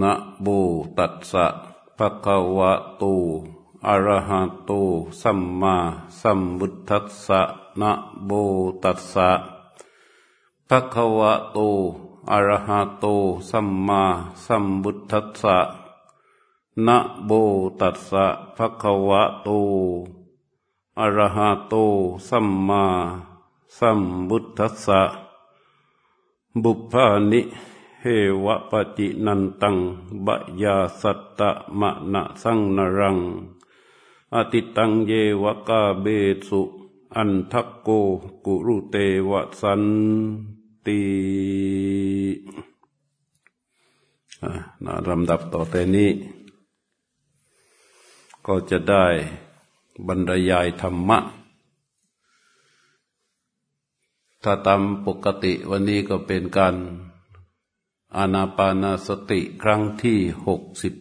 นะโมตัสสะภะคะวะโตอะระหะโตสัมมาสัมพุทัสสะนะโมตัสสะภะคะวะโตอะระหะโตสัมมาสัมพุทัสสะนะโมตัสสะภะคะวะโตอะระหะโตสัมมาสัมพุทัสสะบุพพานิ วปจินันตังบะยาสัตตะมะนะสังนรัง อติตังเยวะกาเบสุ อันทักโกกุรุเตวะสันตินะลำดับต่อแต่นี้ ก็จะได้บรรยายธรรมะ ถ้าตามปกติวันนี้ก็เป็นการ อานาปานาสติครั้งที่หกสิบ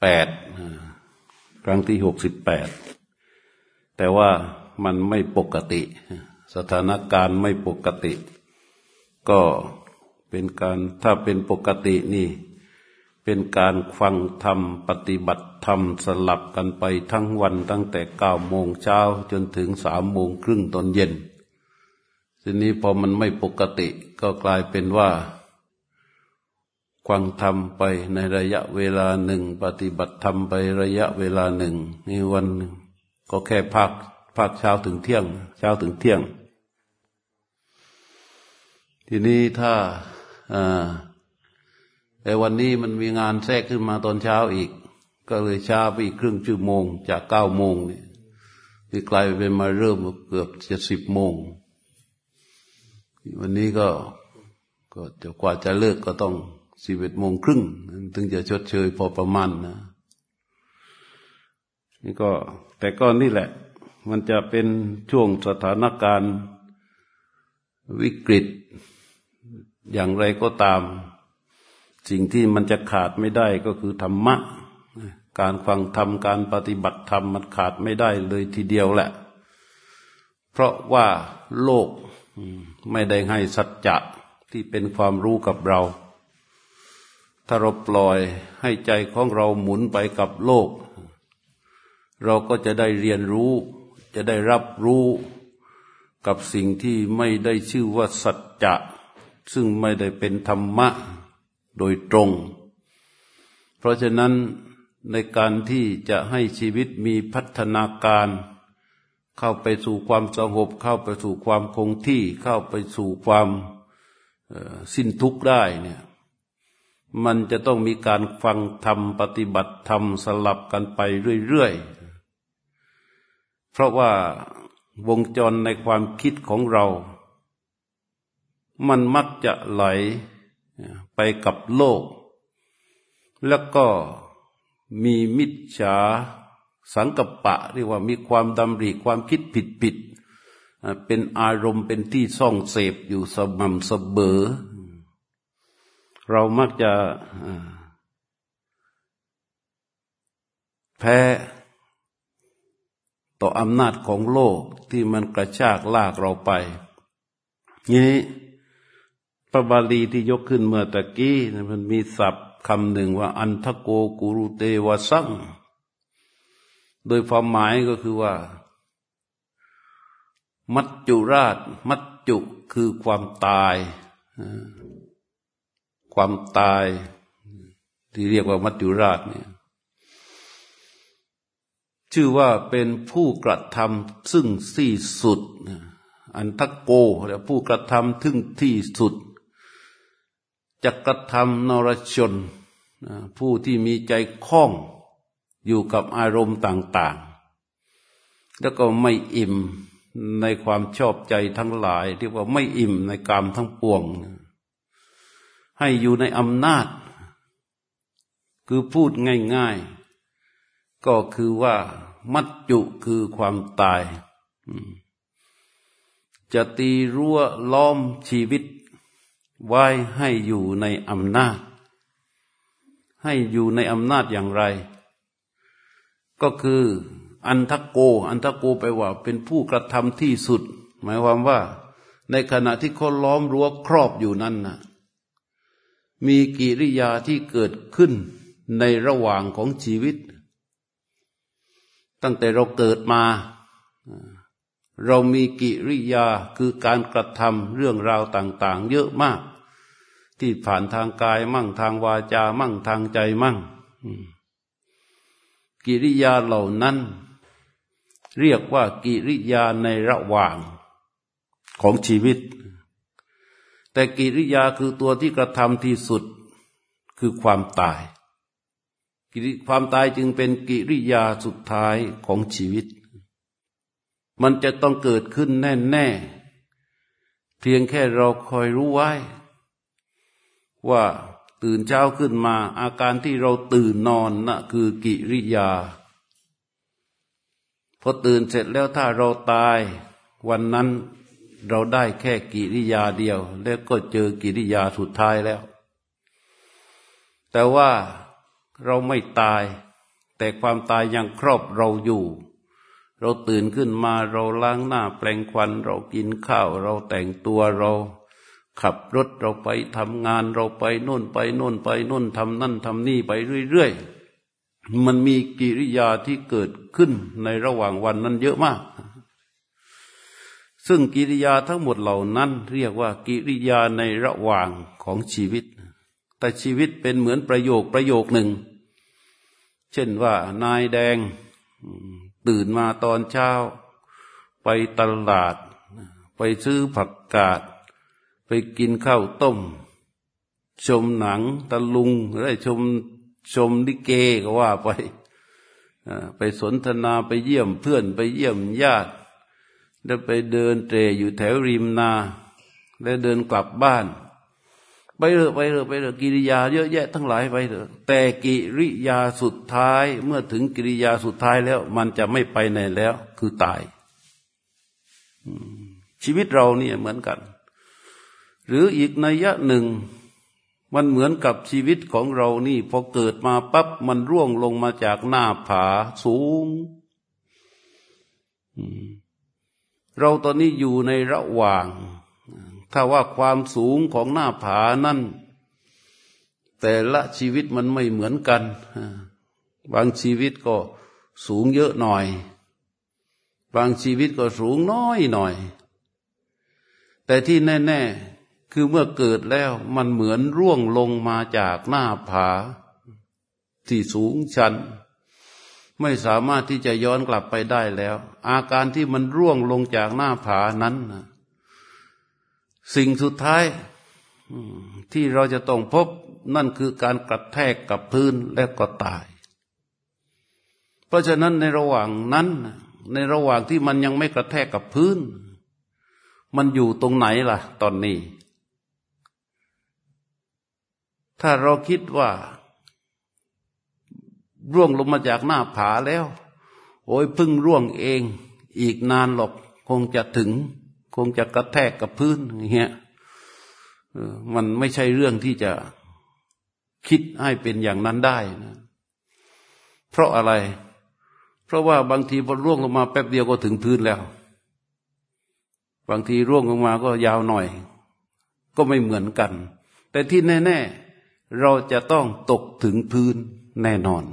แปดครั้งที่หกสิบแปดแต่ว่ามันไม่ปกติ สถานการณ์ไม่ปกติ ก็เป็นการถ้าเป็นปกตินี่ เป็นการฟังธรรม ปฏิบัติธรรมสลับกันไปทั้งวันตั้งแต่เก้าโมงเช้าจนถึงสามโมงครึ่งตอนเย็น ทีนี้พอมันไม่ปกติก็กลายเป็นว่า ฟังธรรมไปในระยะเวลาหนึ่ง ปฏิบัติธรรมไประยะเวลาหนึ่งนี่วันก็แค่ภาคภาคเช้าถึงเที่ยง เช้าถึงเที่ยง ทีนี้ถ้าแต่วันนี้มันมีงานแทรกขึ้นมาตอนเช้าอีก ก็เลยช้าไปอีกครึ่งชั่วโมง จากเก้าโมงนี่ที่กลายเป็นมาเริ่มเกือบจะสิบโมง วันนี้ก็ก็จะกว่าจะเลิกก็ต้อง สิบเอ็ดโมงครึ่งถึงจะชดเชยพอประมาณนะนี่ก็แต่ก็นี่แหละ มันจะเป็นช่วงสถานการณ์วิกฤต อย่างไรก็ตาม สิ่งที่มันจะขาดไม่ได้ก็คือธรรมะ การฟังธรรมการปฏิบัติธรรมมันขาดไม่ได้เลยทีเดียวแหละ เพราะว่าโลกไม่ได้ให้สัจจะที่เป็นความรู้กับเรา ถ้าเราปล่อยให้ใจของเราหมุนไปกับโลก เราก็จะได้เรียนรู้ จะได้รับรู้กับสิ่งที่ไม่ได้ชื่อว่าสัจจะ ซึ่งไม่ได้เป็นธรรมะโดยตรง เพราะฉะนั้นในการที่จะให้ชีวิตมีพัฒนาการ เข้าไปสู่ความสงบ เข้าไปสู่ความคงที่ เข้าไปสู่ความสิ้นทุกข์ได้เนี่ย มันจะต้องมีการฟังธรรมปฏิบัติธรรมสลับกันไปเรื่อยๆ เพราะว่าวงจรในความคิดของเรา มันมักจะไหลไปกับโลก แล้วก็มีมิจฉาสังกปะเรียกว่ามีความดำริความคิดผิดผิดเป็นอารมณ์เป็นที่ซ่องเสพอยู่สม่ำเสมอ เรามักจะแพ้ต่ออำนาจของโลกที่มันกระชากลากเราไปนี้พระบาลีที่ยกขึ้นเมื่อตะกี้มันมีศัพท์คำหนึ่งว่า อันทโกกุรุเตวสังโดยความหมายก็คือว่า มัจจุราช มัจจุคือความตาย ความตาย ที่เรียกว่ามัจจุราชเนี่ยชื่อว่าเป็นผู้กระทำซึ่งที่สุด อันทักโกหรือผู้กระทำถึงที่สุดจะกระทำนรชน ผู้ที่มีใจคล้องอยู่กับอารมณ์ต่าง ๆ แล้วก็ไม่อิ่มในความชอบใจทั้งหลายที่ว่าไม่อิ่มในกามทั้งปวง ให้อยู่ในอำนาจ คือพูดง่ายๆ ก็คือว่ามัจจุคือความตาย จะตีรั้วล้อมชีวิต ไว้ให้อยู่ในอำนาจ ให้อยู่ในอำนาจอย่างไร ก็คือ อันทโก อันทโกไปว่า เป็นผู้กระทำที่สุด หมายความว่า ในขณะที่เขาล้อมรั้วครอบอยู่นั้นนะ มีกิริยาที่เกิดขึ้นในระหว่างของชีวิต ตั้งแต่เราเกิดมา เรามีกิริยาคือการกระทำเรื่องราวต่าง ๆ เยอะมาก ที่ผ่านทางกายมั่งทางวาจามั่งทางใจมั่ง กิริยาเหล่านั้น เรียกว่ากิริยาในระหว่างของชีวิต แต่กิริยาคือตัวที่กระทำที่สุดคือความตาย ความตายจึงเป็นกิริยาสุดท้ายของชีวิต มันจะต้องเกิดขึ้นแน่ๆ เพียงแค่เราคอยรู้ไว้ ว่าตื่นเช้าขึ้นมาอาการที่เราตื่นนอนนะ่ะคือกิริยาพอตื่นเสร็จแล้วถ้าเราตายวันนั้น เราได้แค่กิริยาเดียว แล้วก็เจอกิริยาสุดท้ายแล้ว แต่ว่าเราไม่ตาย แต่ความตายยังครอบเราอยู่ เราตื่นขึ้นมาเราล้างหน้าแปลงควัน เรากินข้าว เราแต่งตัวเราขับรถเราไปทำงานเราไปโน่นไปโน่นไปโน่นทำนั่นทำนี่ไปเรื่อยๆ มันมีกิริยาที่เกิดขึ้นในระหว่างวันนั้นเยอะมาก ซึ่งกิริยาทั้งหมดเหล่านั้นเรียกว่ากิริยาในระหว่างของชีวิต แต่ชีวิตเป็นเหมือนประโยคประโยคหนึ่ง เช่นว่านายแดงตื่นมาตอนเช้า ไปตลาด ไปซื้อผักกาด ไปกินข้าวต้ม ชมหนังตะลุงได้ชมชมลิเกก็ว่าไป ไปสนทนาไปเยี่ยมเพื่อนไปเยี่ยมญาติ แล้ไปเดินเตรอยู่แถวริมนา แล้วเดินกลับบ้าน ไปเถอะไปเถอะไปเถอะกิริยาเยอะแยะทั้งหลายไปเถอะแต่กิริยาสุดท้ายเมื่อถึงกิริยาสุดท้ายแล้ว มันจะไม่ไปไหนแล้ว คือตาย ชีวิตเราเนี่ยเหมือนกัน หรืออีกนัยยะหนึ่งมันเหมือนกับชีวิตของเรานี่พอเกิดมาปั๊บมันร่วงลงมาจากหน้าผาสูง เราตอนนี้อยู่ในระหว่าง ถ้าว่าความสูงของหน้าผานั่น แต่ละชีวิตมันไม่เหมือนกัน บางชีวิตก็สูงเยอะหน่อย บางชีวิตก็สูงน้อยหน่อย แต่ที่แน่ ๆ คือเมื่อเกิดแล้วมันเหมือนร่วงลงมาจากหน้าผา ที่สูงชัน ไม่สามารถที่จะย้อนกลับไปได้แล้ว อาการที่มันร่วงลงจากหน้าผานั้นสิ่งสุดท้ายที่เราจะต้องพบนั่นคือการกระแทกกับพื้นและก็ตาย เพราะฉะนั้นในระหว่างนั้น ในระหว่างที่มันยังไม่กระแทกกับพื้น มันอยู่ตรงไหนล่ะ ตอนนี้ ถ้าเราคิดว่า ร่วงลงมาจากหน้าผาแล้ว โอ้ยพึ่งร่วงเอง อีกนานหรอก คงจะถึง คงจะกระแทกกับพื้นอย่างเงี้ยมันไม่ใช่เรื่องที่จะคิดให้เป็นอย่างนั้นได้นะเพราะอะไร เพราะว่าบางทีพอร่วงลงมาแป๊บเดียวก็ถึงพื้นแล้ว บางทีร่วงลงมาก็ยาวหน่อย ก็ไม่เหมือนกัน แต่ที่แน่ ๆ เราจะต้องตกถึงพื้นแน่นอน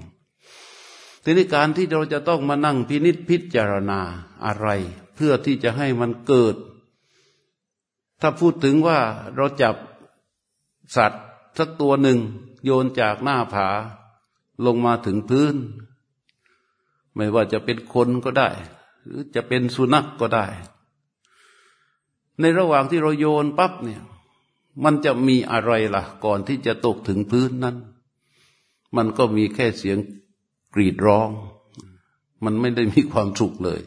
ทีนี้การที่เราจะต้องมานั่งพินิษพิจารณาอะไร เพื่อที่จะให้มันเกิด ถ้าพูดถึงว่าเราจับสัตว์สักตัวหนึ่ง โยนจากหน้าผาลงมาถึงพื้น ไม่ว่าจะเป็นคนก็ได้ หรือจะเป็นสุนัขกก็ได้ ในระหว่างที่เราโยนปั๊บเนี่ย มันจะมีอะไรล่ะ ก่อนที่จะตกถึงพื้นนั้น มันก็มีแค่เสียง กรีดร้อง มันไม่ได้มีความสุขเลย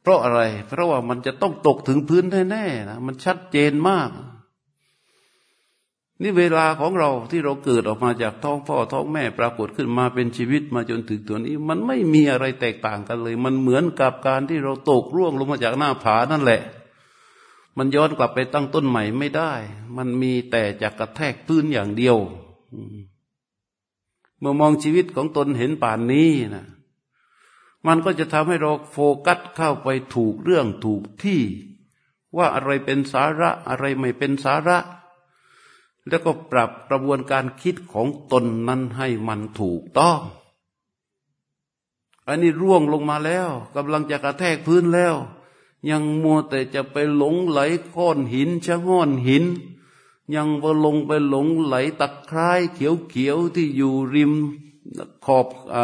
เพราะอะไร เพราะว่ามันจะต้องตกถึงพื้นแน่ๆนะมันชัดเจนมาก นี่เวลาของเราที่เราเกิดออกมาจากท้องพ่อท้องแม่ปรากฏขึ้นมาเป็นชีวิตมาจนถึงตัวนี้ มันไม่มีอะไรแตกต่างกันเลย มันเหมือนกับการที่เราตกร่วงลงมาจากหน้าผานั่นแหละมันย้อนกลับไปตั้งต้นใหม่ไม่ได้ มันมีแต่จะกกระแทกพื้นอย่างเดียว มื่อมองชีวิตของตนเห็นป่านนี้นะมันก็จะทำให้เราโฟกัสเข้าไปถูกเรื่องถูกที่ ว่าอะไรเป็นสาระอะไรไม่เป็นสาระ แล้วก็ปรับกระบวนการคิดของตนนั้นให้มันถูกต้อง อันนี้ร่วงลงมาแล้วกำลังจะกระแทกพื้นแล้ว ยังมัวแต่จะไปหลงไหลก้อนหินชะง่อนหิน ยังไปลงไปหลงไหลตะไคร้เขียวๆที่อยู่ริมขอบอ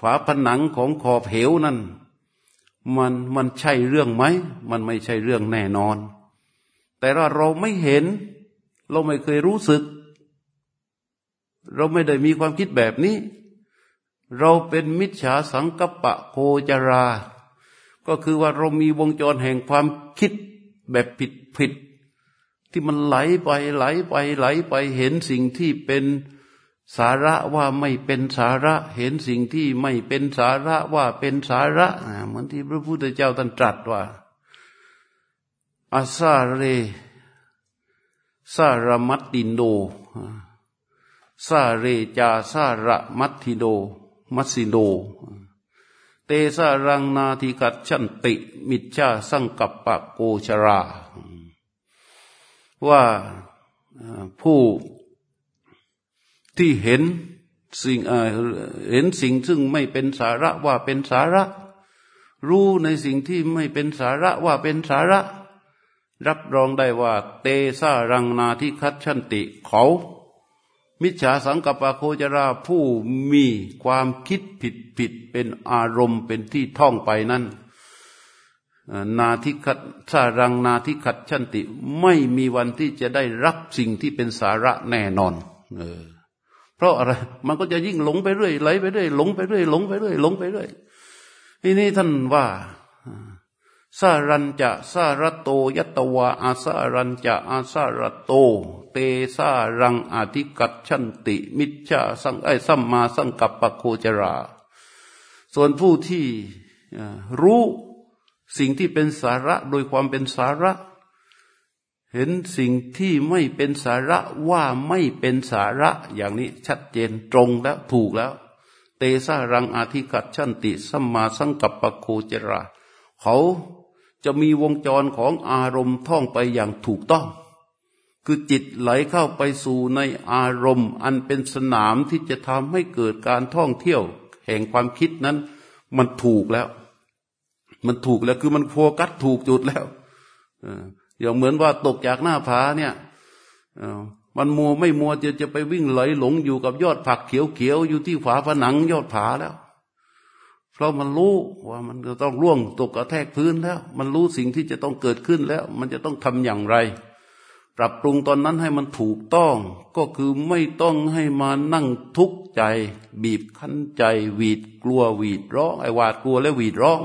ฝาผนังของขอบเหวนั่น มันมันใช่เรื่องไหม มันไม่ใช่เรื่องแน่นอน แต่ว่าเราไม่เห็น เราไม่เคยรู้สึก เราไม่ได้มีความคิดแบบนี้ เราเป็นมิจฉาสังกปะโคจรา ก็คือว่าเรามีวงจรแห่งความคิดแบบผิดผิด ที่มันไหลไปไหลไปไหลไปเห็นสิ่งที่เป็นสาระว่าไม่เป็นสาระ เห็นสิ่งที่ไม่เป็นสาระว่าเป็นสาระเหมือนที่พระพุทธเจ้าตรัสว่าอาซาเรสารมัตตินโดซาเรจาสาระมัตติโด มัสสิโด เตสารังนาทิกัดชันติ มิจฉาสังกัปปะโกชรา ว่าผู้ที่เห็นสิ่งเห็นสิ่งซึ่งไม่เป็นสาระว่าเป็นสาระ รู้ในสิ่งที่ไม่เป็นสาระว่าเป็นสาระ รับรองได้ว่า เตสารังนาที่คัดชันติเขา มิจฉาสังกปะโคจราผู้มีความคิดผิดผิดเป็นอารมณ์เป็นที่ท่องไปนั้น นาทิคัดสารังนาทิคัดชันติ ไม่มีวันที่จะได้รับสิ่งที่เป็นสาระแน่นอนเออเพราะอะไรมันก็จะยิ่งหลงไปเรื่อยไหลไปเรื่อยหลงไปเรื่อยหลงไปเรื่อยหลงไปเรื่อยทีนี้ท่านว่าสารัญจะสารโตยัตวาอาสารัญจะอาสารโต เตสารังอธิกัดชันติ มิจฉาสังไอสัมมาสังกัปปะโคจรา ส่วนผู้ที่รู้ สิ่งที่เป็นสาระโดยความเป็นสาระ เห็นสิ่งที่ไม่เป็นสาระว่าไม่เป็นสาระอย่างนี้ชัดเจนตรงแล้วถูกแล้ว เตสารังอาธิกัดชันติสัมมาสังกัปปะโคจรา เขาจะมีวงจรของอารมณ์ท่องไปอย่างถูกต้อง คือจิตไหลเข้าไปสู่ในอารมณ์ อันเป็นสนามที่จะทำให้เกิดการท่องเที่ยว แห่งความคิดนั้น มันถูกแล้ว มันถูกแล้วคือมันโฟกัสถูกจุดแล้วอย่างเหมือนว่าตกจากหน้าผาเนี่ยมันมัวไม่มัวจะจะไปวิ่งไหลหลงอยู่กับยอดผักเขียวๆอยู่ที่ฝาผนังยอดผาแล้ว เพราะมันรู้ว่ามันจะต้องร่วงตกกระแทกพื้นแล้ว มันรู้สิ่งที่จะต้องเกิดขึ้นแล้ว มันจะต้องทำอย่างไร ปรับปรุงตอนนั้นให้มันถูกต้อง ก็คือไม่ต้องให้มานั่งทุกข์ใจ บีบคั้นใจ หวีดกลัวหวีดร้องไอ้วาดกลัวและหวีดร้อง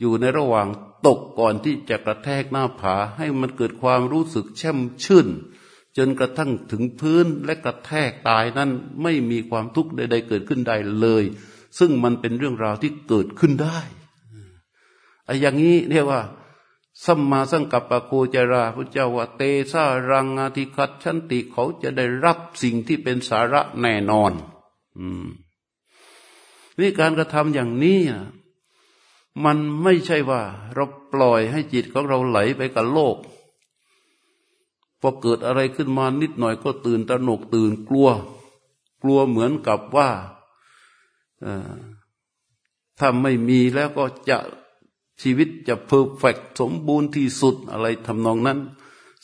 อยู่ในระหว่างตกก่อนที่จะกระแทกหน้าผาให้มันเกิดความรู้สึกแช่มชื่น จนกระทั่งถึงพื้นและกระแทกตายนั้นไม่มีความทุกข์ใด ๆ เกิดขึ้นได้เลย ซึ่งมันเป็นเรื่องราวที่เกิดขึ้นได้ไอ้อย่างนี้เรียกว่าสัมมาสังกัปปะโคจราพระเจ้าว่าเตสารังอาทิคัตชันติเขาจะได้รับสิ่งที่เป็นสาระแน่นอน อืมนี่การกระทำอย่างนี้ มันไม่ใช่ว่า เราปล่อยให้จิตของเราไหลไปกับโลก พอเกิดอะไรขึ้นมานิดหน่อยก็ตื่นตระหนกตื่นกลัว กลัวเหมือนกับว่าถ้าไม่มีแล้วก็จะชีวิตจะเพอร์เฟกสมบูรณ์ที่สุดอะไรทำนองนั้น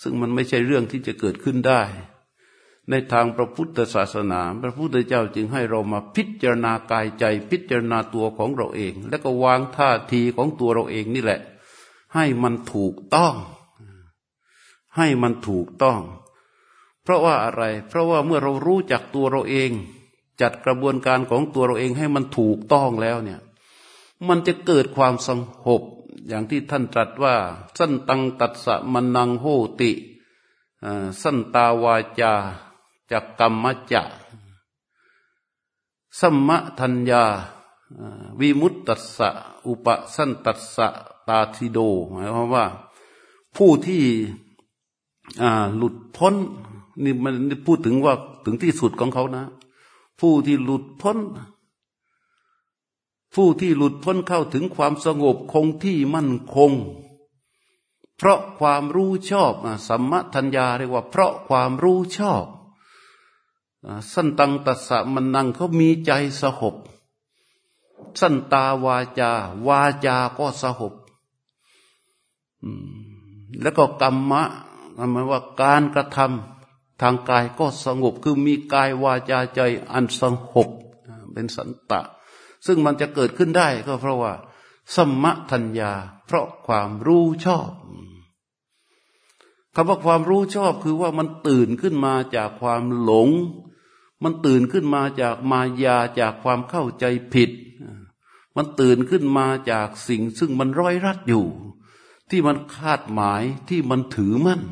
ซึ่งมันไม่ใช่เรื่องที่จะเกิดขึ้นได้ ในทางพระพุทธศาสนา พระพุทธเจ้าจึงให้เรามาพิจารณากายใจ พิจารณาตัวของเราเอง แล้วก็วางท่าทีของตัวเราเองนี่แหละ ให้มันถูกต้อง ให้มันถูกต้อง เพราะว่าอะไร เพราะว่าเมื่อเรารู้จักตัวเราเอง จัดกระบวนการของตัวเราเองให้มันถูกต้องแล้วเนี่ย มันจะเกิดความสงบอย่างที่ท่านตรัสว่า สั้นตังตัดสะมันนังโหติสั้นตาวาจา จากกรรมจะสัมมทัญญาวิมุตตัสสะอุปสันตัสสะตาทิโด หมายความว่า ผู้ที่หลุดพ้นนี่มันพูดถึงว่าถึงที่สุดของเขานะ ผู้ที่หลุดพ้น ผู้ที่หลุดพ้นเข้าถึงความสงบคงที่มั่นคง เพราะความรู้ชอบสัมมทัญญาเรียกว่า เพราะความรู้ชอบ สั้นตังตัสสะมันนังเขามีใจสหบ สั้นตาวาจา วาจาก็สหบแล้วก็กรรมะหมายว่าการกระทำทางกายก็สงบ คือมีกายวาจาใจอันสงบเป็นสันตะ ซึ่งมันจะเกิดขึ้นได้ก็เพราะว่า สมะทัญญา เพราะความรู้ชอบคำว่าความรู้ชอบคือว่ามันตื่นขึ้นมาจากความหลง มันตื่นขึ้นมาจากมายาจากความเข้าใจผิด มันตื่นขึ้นมาจากสิ่งซึ่งมันร้อยรัดอยู่ ที่มันคาดหมายที่มันถือมั่น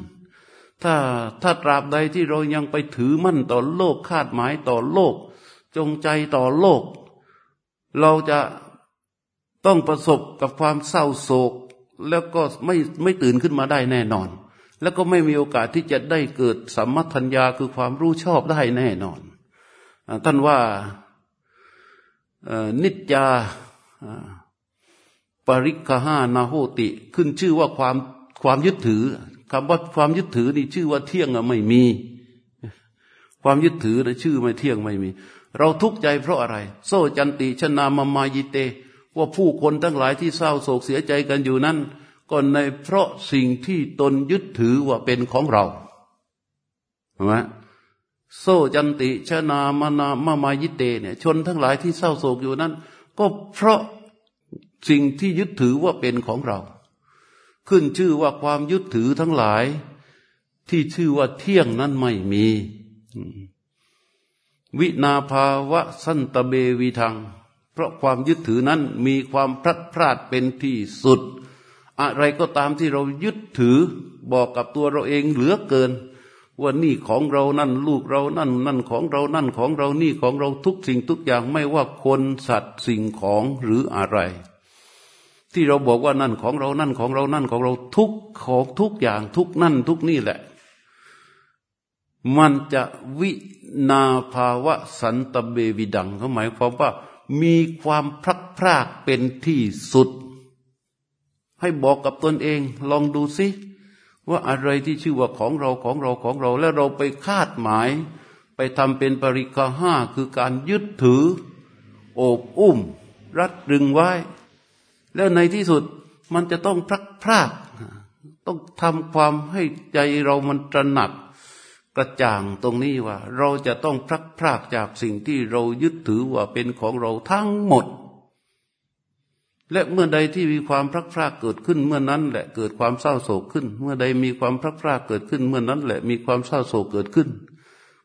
ถ้าถ้าตราบใดที่เรายังไปถือมั่นต่อโลกคาดหมายต่อโลก จงใจต่อโลก เราจะต้องประสบกับความเศร้าโศก แล้วก็ไม่ไม่ตื่นขึ้นมาได้แน่นอน แล้วก็ไม่มีโอกาสที่จะได้เกิดสัมมัทัญญาคือความรู้ชอบได้แน่นอน ท่านว่านิจยาปริกหานาโหติ ขึ้นชื่อว่าความความยึดถือคำว่าความยึดถือนี่ชื่อว่าเที่ยงอะไม่มี ความยึดถือนะชื่อไม่เที่ยงไม่มี เราทุกข์ใจเพราะอะไร โซจันติชนามามายิเต ว่าผู้คนทั้งหลายที่เศร้าโศกเสียใจกันอยู่นั้นก็ในเพราะสิ่งที่ตนยึดถือว่าเป็นของเราเห็นไหม โซจันติชนามานามามายิเตเนี่ย ชนทั้งหลายที่เศร้าโศกอยู่นั้น ก็เพราะสิ่งที่ยึดถือว่าเป็นของเรา ขึ้นชื่อว่าความยึดถือทั้งหลาย ที่ชื่อว่าเที่ยงนั้นไม่มี วินาภาวะสันตเบวีทังเพราะความยึดถือนั้นมีความพลัดพรากเป็นที่สุด อะไรก็ตามที่เรายึดถือบอกกับตัวเราเองเหลือเกิน ว่านี่ของเรานั่นลูกเรานั่นนั่นของเรานั่นของเรานี่ของเราทุกสิ่งทุกอย่างไม่ว่าคนสัตว์สิ่งของหรืออะไร ที่เราบอกว่านั่นของเรานั่นของเรานั่นของเราทุกของทุกอย่างทุกนั่นทุกนี่แหละ มันจะวินาภาวะสันตเบวิดังเขาหมายความว่ามีความพลักพรากเป็นที่สุด ให้บอกกับตนเองลองดูสิ ว่าอะไรที่ชื่อว่าของเราของเราของเรา แล้วเราไปคาดหมาย ไปทำเป็นปริกาห้าคือการยึดถือ โอบอุ้ม รัดรึงไว้ แล้วในที่สุดมันจะต้องพลักพรากต้องทำความให้ใจเรามันตระหนักกระจ่างตรงนี้ว่า เราจะต้องพลักพรากจากสิ่งที่เรายึดถือว่าเป็นของเราทั้งหมด และเมื่อใดที่มีความพลักพรากเกิดขึ้นเมื่อนั้น แหละเกิดความเศร้าโศกขึ้น เมื่อใดมีความพลักพรากเกิดขึ้น เมื่อนั้นแหละมีความเศร้าโศกเกิดขึ้น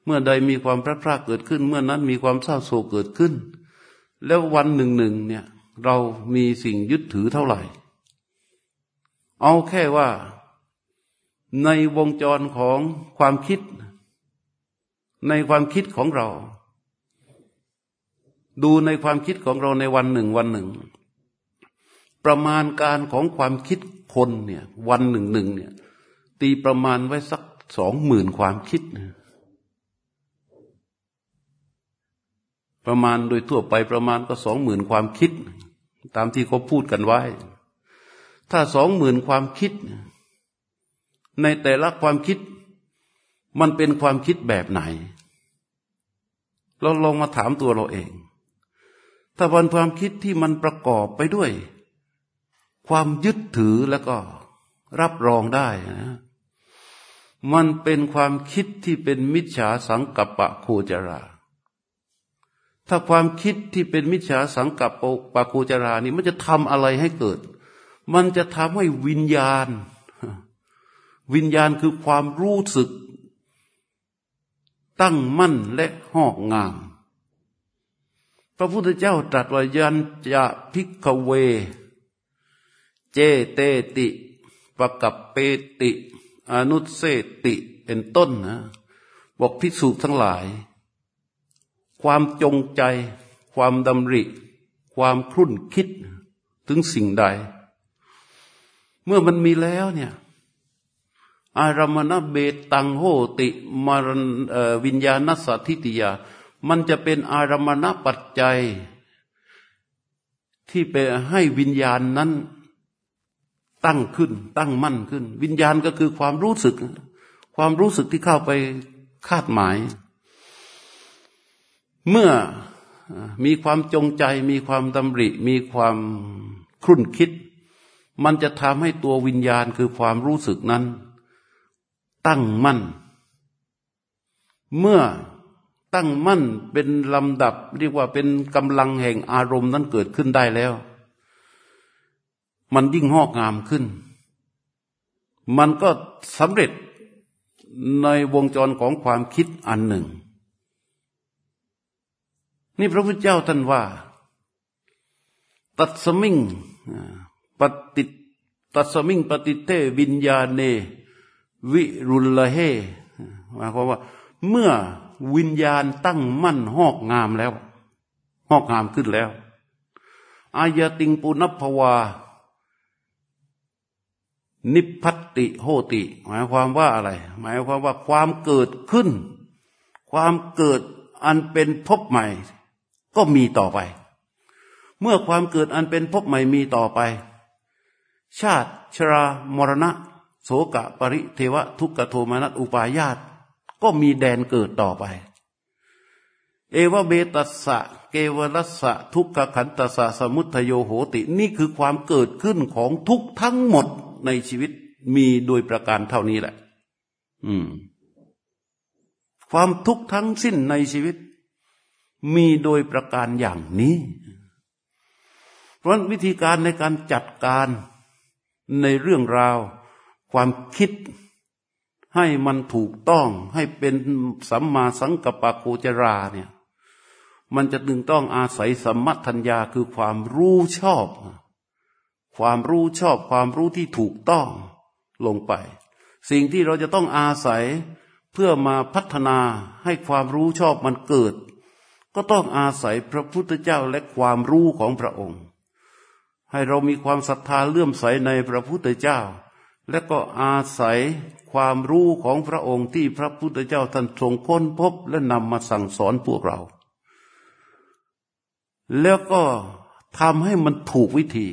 เมื่อใดมีความพลักพรากเกิดขึ้น เมื่อนั้นมีความเศร้าโศกเกิดขึ้น แล้ววันหนึ่งหนึ่งเนี่ย เรามีสิ่งยึดถือเท่าไหร่ เอาแค่ว่าในวงจรของความคิด ในความคิดของเรา ดูในความคิดของเราในวันหนึ่งวันหนึ่ง ประมาณการของความคิดคนเนี่ยวันหนึ่งหนึ่งเนี่ย ตีประมาณไว้สักสองหมื่นความคิด ประมาณโดยทั่วไปประมาณก็สองหมื่นความคิด ตามที่เขาพูดกันไว้ ถ้าสองหมื่นความคิด ในแต่ละความคิด มันเป็นความคิดแบบไหน เราลองมาถามตัวเราเอง ถ้าวันความคิดที่มันประกอบไปด้วย ความยึดถือแล้วก็รับรองได้นะมันเป็นความคิดที่เป็นมิจฉาสังกัปปะโคจรา ถ้าความคิดที่เป็นมิจฉาสังกัปปะโคจรานี่มันจะทำอะไรให้เกิด มันจะทำให้วิญญาณ วิญญาณคือความรู้สึก ตั้งมั่นและหอกงาม พระพุทธเจ้าตรัสว่ายันจะพิกเว เจเตติปกับเปติ อนุเสติเป็นต้นนะบอกพิสูจทั้งหลาย ความจงใจ ความดำริ ความครุ่นคิดถึงสิ่งใด เมื่อมันมีแล้วเนี่ยอารมณเบตังโหติมารวิญญาณสัตทิติยา มันจะเป็นอารมณปัจจัย ที่ไปให้วิญญาณนั้น ตั้งขึ้น ตั้งมั่นขึ้น วิญญาณก็คือความรู้สึก ความรู้สึกที่เข้าไปคาดหมาย เมื่อมีความจงใจ มีความดำริ มีความครุ่นคิด มันจะทำให้ตัววิญญาณคือความรู้สึกนั้น ตั้งมั่น เมื่อตั้งมั่นเป็นลำดับ เรียกว่าเป็นกำลังแห่งอารมณ์นั้นเกิดขึ้นได้แล้ว มันยิ่งงอกงามขึ้น มันก็สำเร็จในวงจรของความคิดอันหนึ่ง นี่พระพุทธเจ้าท่านว่า ตัดสมิงปฏิตัดสมิงปฏิเทวิญญาเน วิรุลเฮหมายความว่า เมื่อวิญญาณตั้งมั่นหอกงามแล้ว หอกงามขึ้นแล้ว อายติงปุณพวา นิพพัติโหติ หมายความว่าอะไร หมายความว่าความเกิดขึ้น ความเกิดอันเป็นภพใหม่ ก็มีต่อไป เมื่อความเกิดอันเป็นภพใหม่มีต่อไป ชาติชรามรณะ โสกะปริเทวะทุกขโทมานัตอุปายาตก็มีแดนเกิดต่อไป เอวเบตัสสะ เกวรัสสะ ทุกขขันตสะสมุทโยโหติ นี่คือความเกิดขึ้นของทุกทั้งหมด ในชีวิตมีโดยประการเท่านี้แหละ อืม ความทุกข์ทั้งสิ้นในชีวิต มีโดยประการอย่างนี้ เพราะวิธีการในการจัดการในเรื่องราว ความคิดให้มันถูกต้องให้เป็นสัมมาสังกัปปะโคจราเนี่ย มันจะตึงต้องอาศัยสัมมัทัญญาคือความรู้ชอบ ความรู้ชอบความรู้ที่ถูกต้องลงไป สิ่งที่เราจะต้องอาศัยเพื่อมาพัฒนาให้ความรู้ชอบมันเกิด ก็ต้องอาศัยพระพุทธเจ้าและความรู้ของพระองค์ ให้เรามีความศรัทธาเลื่อมใสในพระพุทธเจ้า และก็อาศัยความรู้ของพระองค์ที่พระพุทธเจ้าท่านทรงค้นพบและนำมาสั่งสอนพวกเรา แล้วก็ทำให้มันถูกวิธี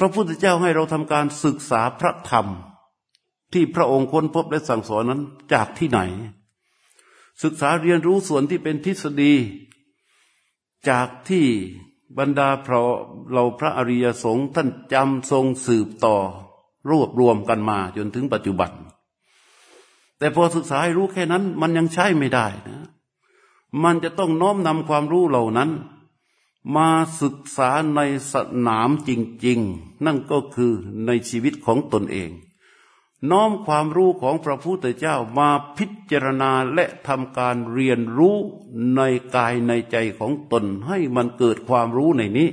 พระพุทธเจ้าให้เราทำการศึกษาพระธรรม ที่พระองค์ค้นพบและสั่งสอนนั้นจากที่ไหน ศึกษาเรียนรู้ส่วนที่เป็นทฤษฎี จากที่บรรดาพระเราพระอริยสงฆ์ท่านจำทรงสืบต่อ รวบรวมกันมาจนถึงปัจจุบัน แต่พอศึกษาให้รู้แค่นั้นมันยังใช้ไม่ได้นะ มันจะต้องน้อมนำความรู้เหล่านั้น มาศึกษาในสนามจริง ๆ นั่นก็คือในชีวิตของตนเอง น้อมความรู้ของพระพุทธเจ้ามาพิจารณาและทำการเรียนรู้ในกายในใจของตนให้มันเกิดความรู้ในนี้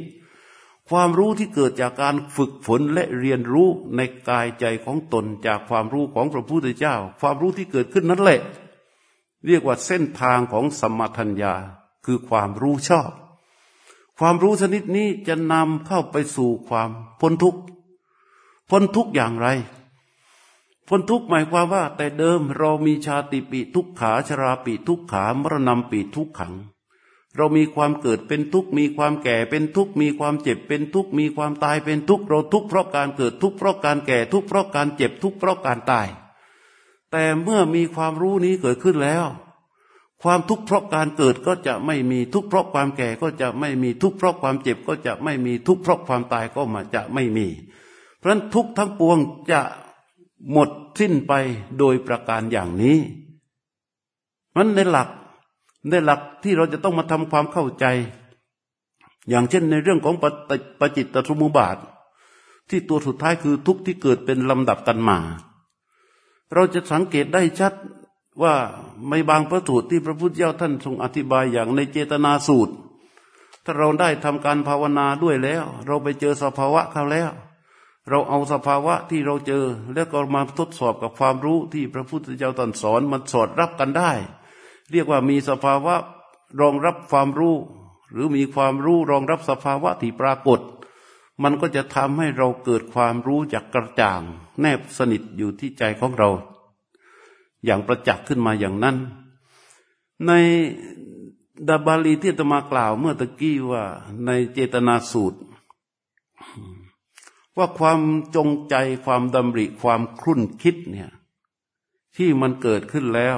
ความรู้ที่เกิดจากการฝึกฝนและเรียนรู้ในกายใจของตนจากความรู้ของพระพุทธเจ้า ความรู้ที่เกิดขึ้นนั้นแหละ เรียกว่าเส้นทางของสมทัญญาคือความรู้ชอบ ความรู้ชนิดนี้จะนำเข้าไปสู่ความพ้นทุกข์พ้นทุกข์อย่างไรพ้นทุกข์หมายความว่า แต่เดิมเรามีชาติปีทุกขาชราปีทุกขามรณะปีทุกขัง เรามีความเกิดเป็นทุกข์มีความแก่เป็นทุกข์มีความเจ็บเป็นทุกข์มีความตายเป็นทุกข์เราทุกข์เพราะการเกิดทุกข์เพราะการแก่ทุกข์เพราะการเจ็บทุกข์เพราะการตาย แต่เมื่อมีความรู้นี้เกิดขึ้นแล้ว ความทุกข์เพราะการเกิดก็จะไม่มีทุกข์เพราะความแก่ก็จะไม่มีทุกข์เพราะความเจ็บก็จะไม่มีทุกข์เพราะความตายก็มาจะไม่มี เพราะฉะนั้นทุกทั้งปวงจะหมดสิ้นไปโดยประการอย่างนี้มันในหลักในหลักที่เราจะต้องมาทำความเข้าใจ อย่างเช่นในเรื่องของปจิตตสมุบาท ที่ตัวสุดท้ายคือทุกข์ที่เกิดเป็นลำดับกันมา เราจะสังเกตได้ชัด ว่าไม่บางพระสูตรที่พระพุทธเจ้าท่านทรงอธิบายอย่างในเจตนาสูตร ถ้าเราได้ทำการภาวนาด้วยแล้ว เราไปเจอสภาวะเขาแล้ว เราเอาสภาวะที่เราเจอ แล้วก็มาทดสอบกับความรู้ที่พระพุทธเจ้าตรัสสอนมันสอดรับกันได้ เรียกว่ามีสภาวะรองรับความรู้ หรือมีความรู้รองรับสภาวะที่ปรากฏ มันก็จะทำให้เราเกิดความรู้จากกระจ่าง แนบสนิทอยู่ที่ใจของเรา อย่างประจักษ์ขึ้นมาอย่างนั้น ในดาบาลีที่ตมากล่าวเมื่อตะกี้ว่าในเจตนาสูตร ว่าความจงใจความดำริความครุ่นคิดเนี่ยที่มันเกิดขึ้นแล้ว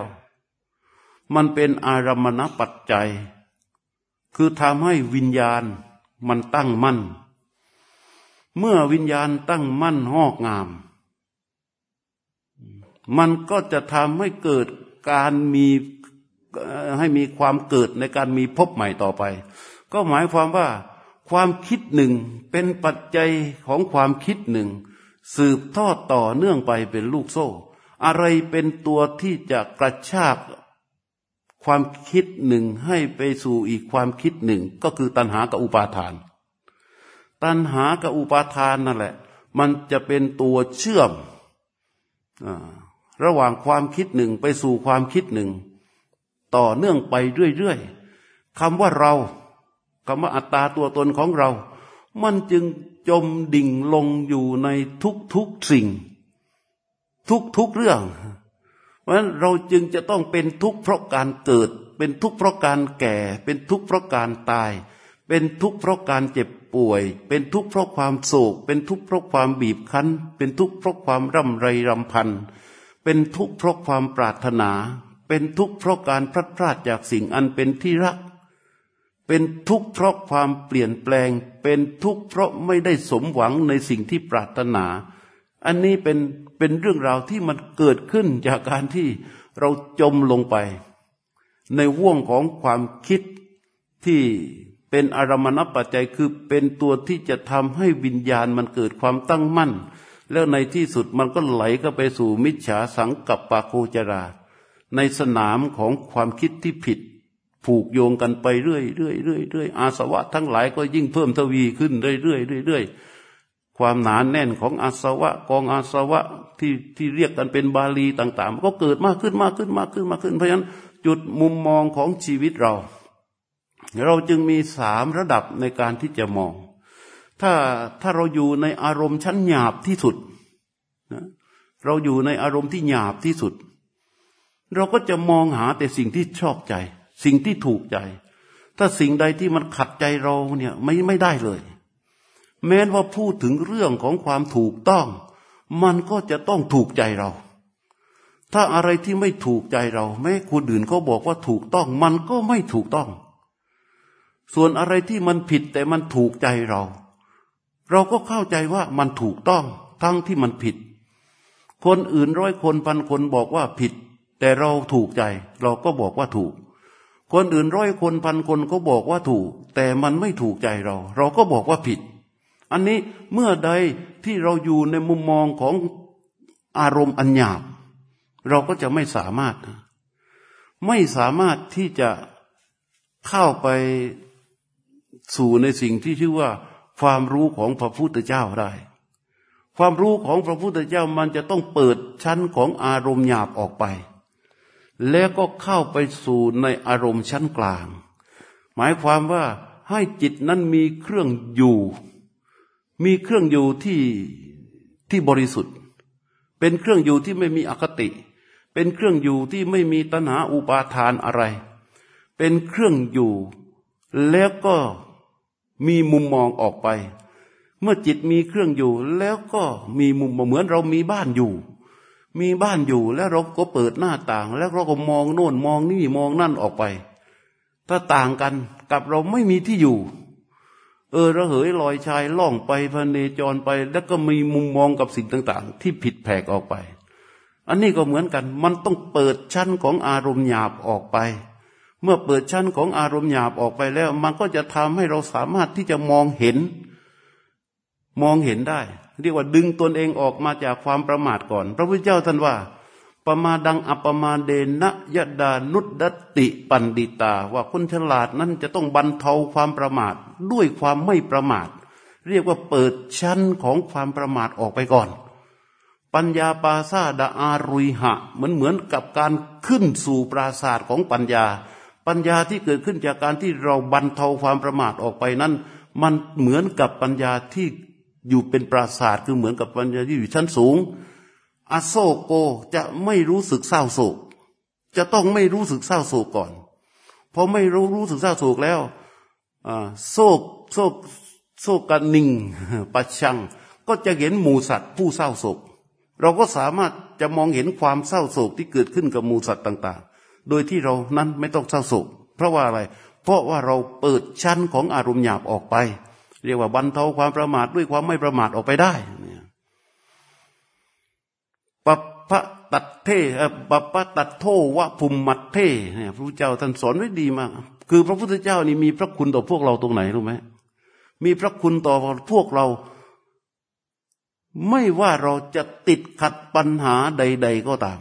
มันเป็นอารมณปัจจัย คือทำให้วิญญาณมันตั้งมั่น เมื่อวิญญาณตั้งมั่นหอกงาม มันก็จะทำให้เกิดการมีให้มีความเกิดในการมีพบใหม่ต่อไป ก็หมายความว่าความคิดหนึ่งเป็นปัจจัยของความคิดหนึ่ง สืบทอดต่อเนื่องไปเป็นลูกโซ่ อะไรเป็นตัวที่จะกระชากความคิดหนึ่งให้ไปสู่อีกความคิดหนึ่ง ก็คือตัณหากับอุปาทาน ตัณหากับอุปาทานนั่นแหละ มันจะเป็นตัวเชื่อม ระหว่างความคิดหนึ่งไปสู่ความคิดหนึ่ง ต่อเนื่องไปเรื่อยๆคำว่าเราคำว่าอัตตาตัวตนของเรา มันจึงจมดิ่งลงอยู่ในทุกๆสิ่ง ทุกๆเรื่อง เพราะฉะนั้นเราจึงจะต้องเป็นทุกข์เพราะการเกิด เป็นทุกข์เพราะการแก่ เป็นทุกข์เพราะการตาย เป็นทุกข์เพราะการเจ็บป่วย เป็นทุกข์เพราะความโศก เป็นทุกข์เพราะความบีบคั้น เป็นทุกข์เพราะความร่ำไรรำพัน เป็นทุกข์เพราะความปรารถนา เป็นทุกข์เพราะการพลัดพรากจากสิ่งอันเป็นที่รัก เป็นทุกข์เพราะความเปลี่ยนแปลง เป็นทุกข์เพราะไม่ได้สมหวังในสิ่งที่ปรารถนา อันนี้เป็นเป็นเรื่องราวที่มันเกิดขึ้นจากการที่เราจมลงไป ในว่วงของความคิดที่เป็นอารมณปัจจัยคือเป็นตัวที่จะทำให้วิญญาณมันเกิดความตั้งมั่น แล้วในที่สุดมันก็ไหลก็ไปสู่มิจฉาสังกับปาโคจรา ในสนามของความคิดที่ผิด ผูกโยงกันไปเรื่อยเรื่อยเรื่อยเรื่อยอาสวะทั้งหลายก็ยิ่งเพิ่มทวีขึ้นเรื่อยเรื่อยเรื่อยความหนานแน่นของอาสวะกองอาสวะที่ที่เรียกกันเป็นบาลีต่างๆ ก็เกิดมากขึ้นมากขึ้นมากขึ้นมากขึ้น เพราะฉะนั้นจุดมุมมองของชีวิตเรา เราจึงมีสามระดับในการที่จะมอง ถ้าถ้าเราอยู่ในอารมณ์ชั้นหยาบที่สุดนะเราอยู่ในอารมณ์ที่หยาบที่สุด เราก็จะมองหาแต่สิ่งที่ชอบใจ สิ่งที่ถูกใจ ถ้าสิ่งใดที่มันขัดใจเราเนี่ยไม่ไม่ได้เลย แม้ว่าพูดถึงเรื่องของความถูกต้อง มันก็จะต้องถูกใจเรา ถ้าอะไรที่ไม่ถูกใจเรา แม้คนอื่นเขาบอกว่าถูกต้อง มันก็ไม่ถูกต้อง ส่วนอะไรที่มันผิดแต่มันถูกใจเรา เราก็เข้าใจว่ามันถูกต้องทั้งที่มันผิด คนอื่นร้อยคนพันคนบอกว่าผิด แต่เราถูกใจ เราก็บอกว่าถูก คนอื่นร้อยคนพันคนก็บอกว่าถูก แต่มันไม่ถูกใจเรา เราก็บอกว่าผิด อันนี้เมื่อใดที่เราอยู่ในมุมมองของอารมณ์อันหยาบ เราก็จะไม่สามารถ ไม่สามารถที่จะเข้าไปสู่ในสิ่งที่ชื่อว่า ความรู้ของพระพุทธเจ้าได้ ความรู้ของพระพุทธเจ้ามันจะต้องเปิดชั้นของอารมณ์หยาบออกไป แล้วก็เข้าไปสู่ในอารมณ์ชั้นกลาง หมายความว่าให้จิตนั้นมีเครื่องอยู่ มีเครื่องอยู่ที่ที่บริสุทธิ์ เป็นเครื่องอยู่ที่ไม่มีอคติ เป็นเครื่องอยู่ที่ไม่มีตัณหาอุปาทานอะไร เป็นเครื่องอยู่แล้วก็ มีมุมมองออกไป เมื่อจิตมีเครื่องอยู่ แล้วก็มีมุมเหมือนเรามีบ้านอยู่ มีบ้านอยู่แล้วเราก็เปิดหน้าต่าง แล้วเราก็มองโน่นมองนี่มองนั่นออกไป ถ้าต่างกันกับเราไม่มีที่อยู่ เออระเหยลอยชายล่องไปพเนจรไป แล้วก็มีมุมมองกับสิ่งต่าง ๆ ที่ผิดแผกออกไป อันนี้ก็เหมือนกัน มันต้องเปิดชั้นของอารมณ์หยาบออกไป เมื่อเปิดชั้นของอารมณ์หยาบออกไปแล้ว มันก็จะทำให้เราสามารถที่จะมองเห็น มองเห็นได้ เรียกว่าดึงตนเองออกมาจากความประมาทก่อน พระพุทธเจ้าท่านว่าประมาดังอัปมาเดนะยดานุดดติปันดิตา ว่าคนฉลาดนั้นจะต้องบรรเทาความประมาทด้วยความไม่ประมาท เรียกว่าเปิดชั้นของความประมาทออกไปก่อน ปัญญาปาซาดาอารุยหะ เหมือนเหมือนกับการขึ้นสู่ปราศาสตร์ของปัญญา ปัญญาที่เกิดขึ้นจากการที่เราบรรเทาความประมาทออกไปนั้น มันเหมือนกับปัญญาที่อยู่เป็นปราศาสาทคือเหมือนกับปัญญาที่อยู่ชั้นสูง อโศกโกจะไม่รู้สึกเศร้าโศก จะต้องไม่รู้สึกเศร้าโศกก่อนพอไม่รู้รู้สึกเศร้าโศกแล้วโศกโศกโศกกันนิ่งปัจชัง ก็จะเห็นหมูสัตว์ผู้เศร้าโศก เราก็สามารถจะมองเห็นความเศร้าโศกที่เกิดขึ้นกับหมูสัตว์ต่าง โดยที่เรานั้นไม่ต้องเศร้าโศก เพราะว่าอะไร เพราะว่าเราเปิดชั้นของอารมณ์หยาบออกไป เรียกว่าบรรเทาความประมาทด้วยความไม่ประมาทออกไปได้เนี่ยปัปะตัดเทปัปะตัดโทวะภูมิมัดเทเนี่ยพระพุทธเจ้าท่านสอนไว้ดีมาก คือพระพุทธเจ้านี่มีพระคุณต่อพวกเราตรงไหนรู้ไหมมีพระคุณต่อพวกเรา ไม่ว่าเราจะติดขัดปัญหาใด ๆ ก็ตาม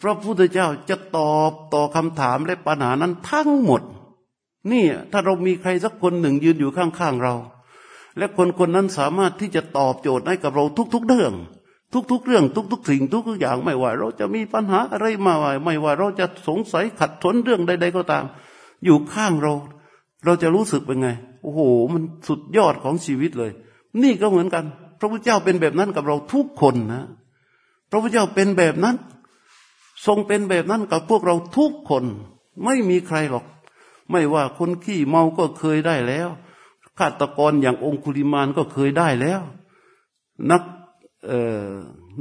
พระพุทธเจ้าจะตอบต่อคำถามและปัญหานั้นทั้งหมด นี่ถ้าเรามีใครสักคนหนึ่งยืนอยู่ข้างๆเรา และคนคนนั้นสามารถที่จะตอบโจทย์ให้กับเราทุก ๆ เรื่อง ทุก ๆ เรื่อง ทุก ๆ สิ่งทุกๆอย่างไม่ว่า เราจะมีปัญหาอะไรมาว่าไม่ว่า เราจะสงสัยขัดทนเรื่องใด ๆ ก็ตาม อยู่ข้างเรา เราจะรู้สึกเป็นไง โอ้โห มันสุดยอดของชีวิตเลย นี่ก็เหมือนกัน พระพุทธเจ้าเป็นแบบนั้นกับเราทุกคนนะ พระพุทธเจ้าเป็นแบบนั้น ทรงเป็นแบบนั้นกับพวกเราทุกคนไม่มีใครหรอก ไม่ว่าคนขี้เมาก็เคยได้แล้วฆาตกรอย่างองคุลิมานก็เคยได้แล้ว นัก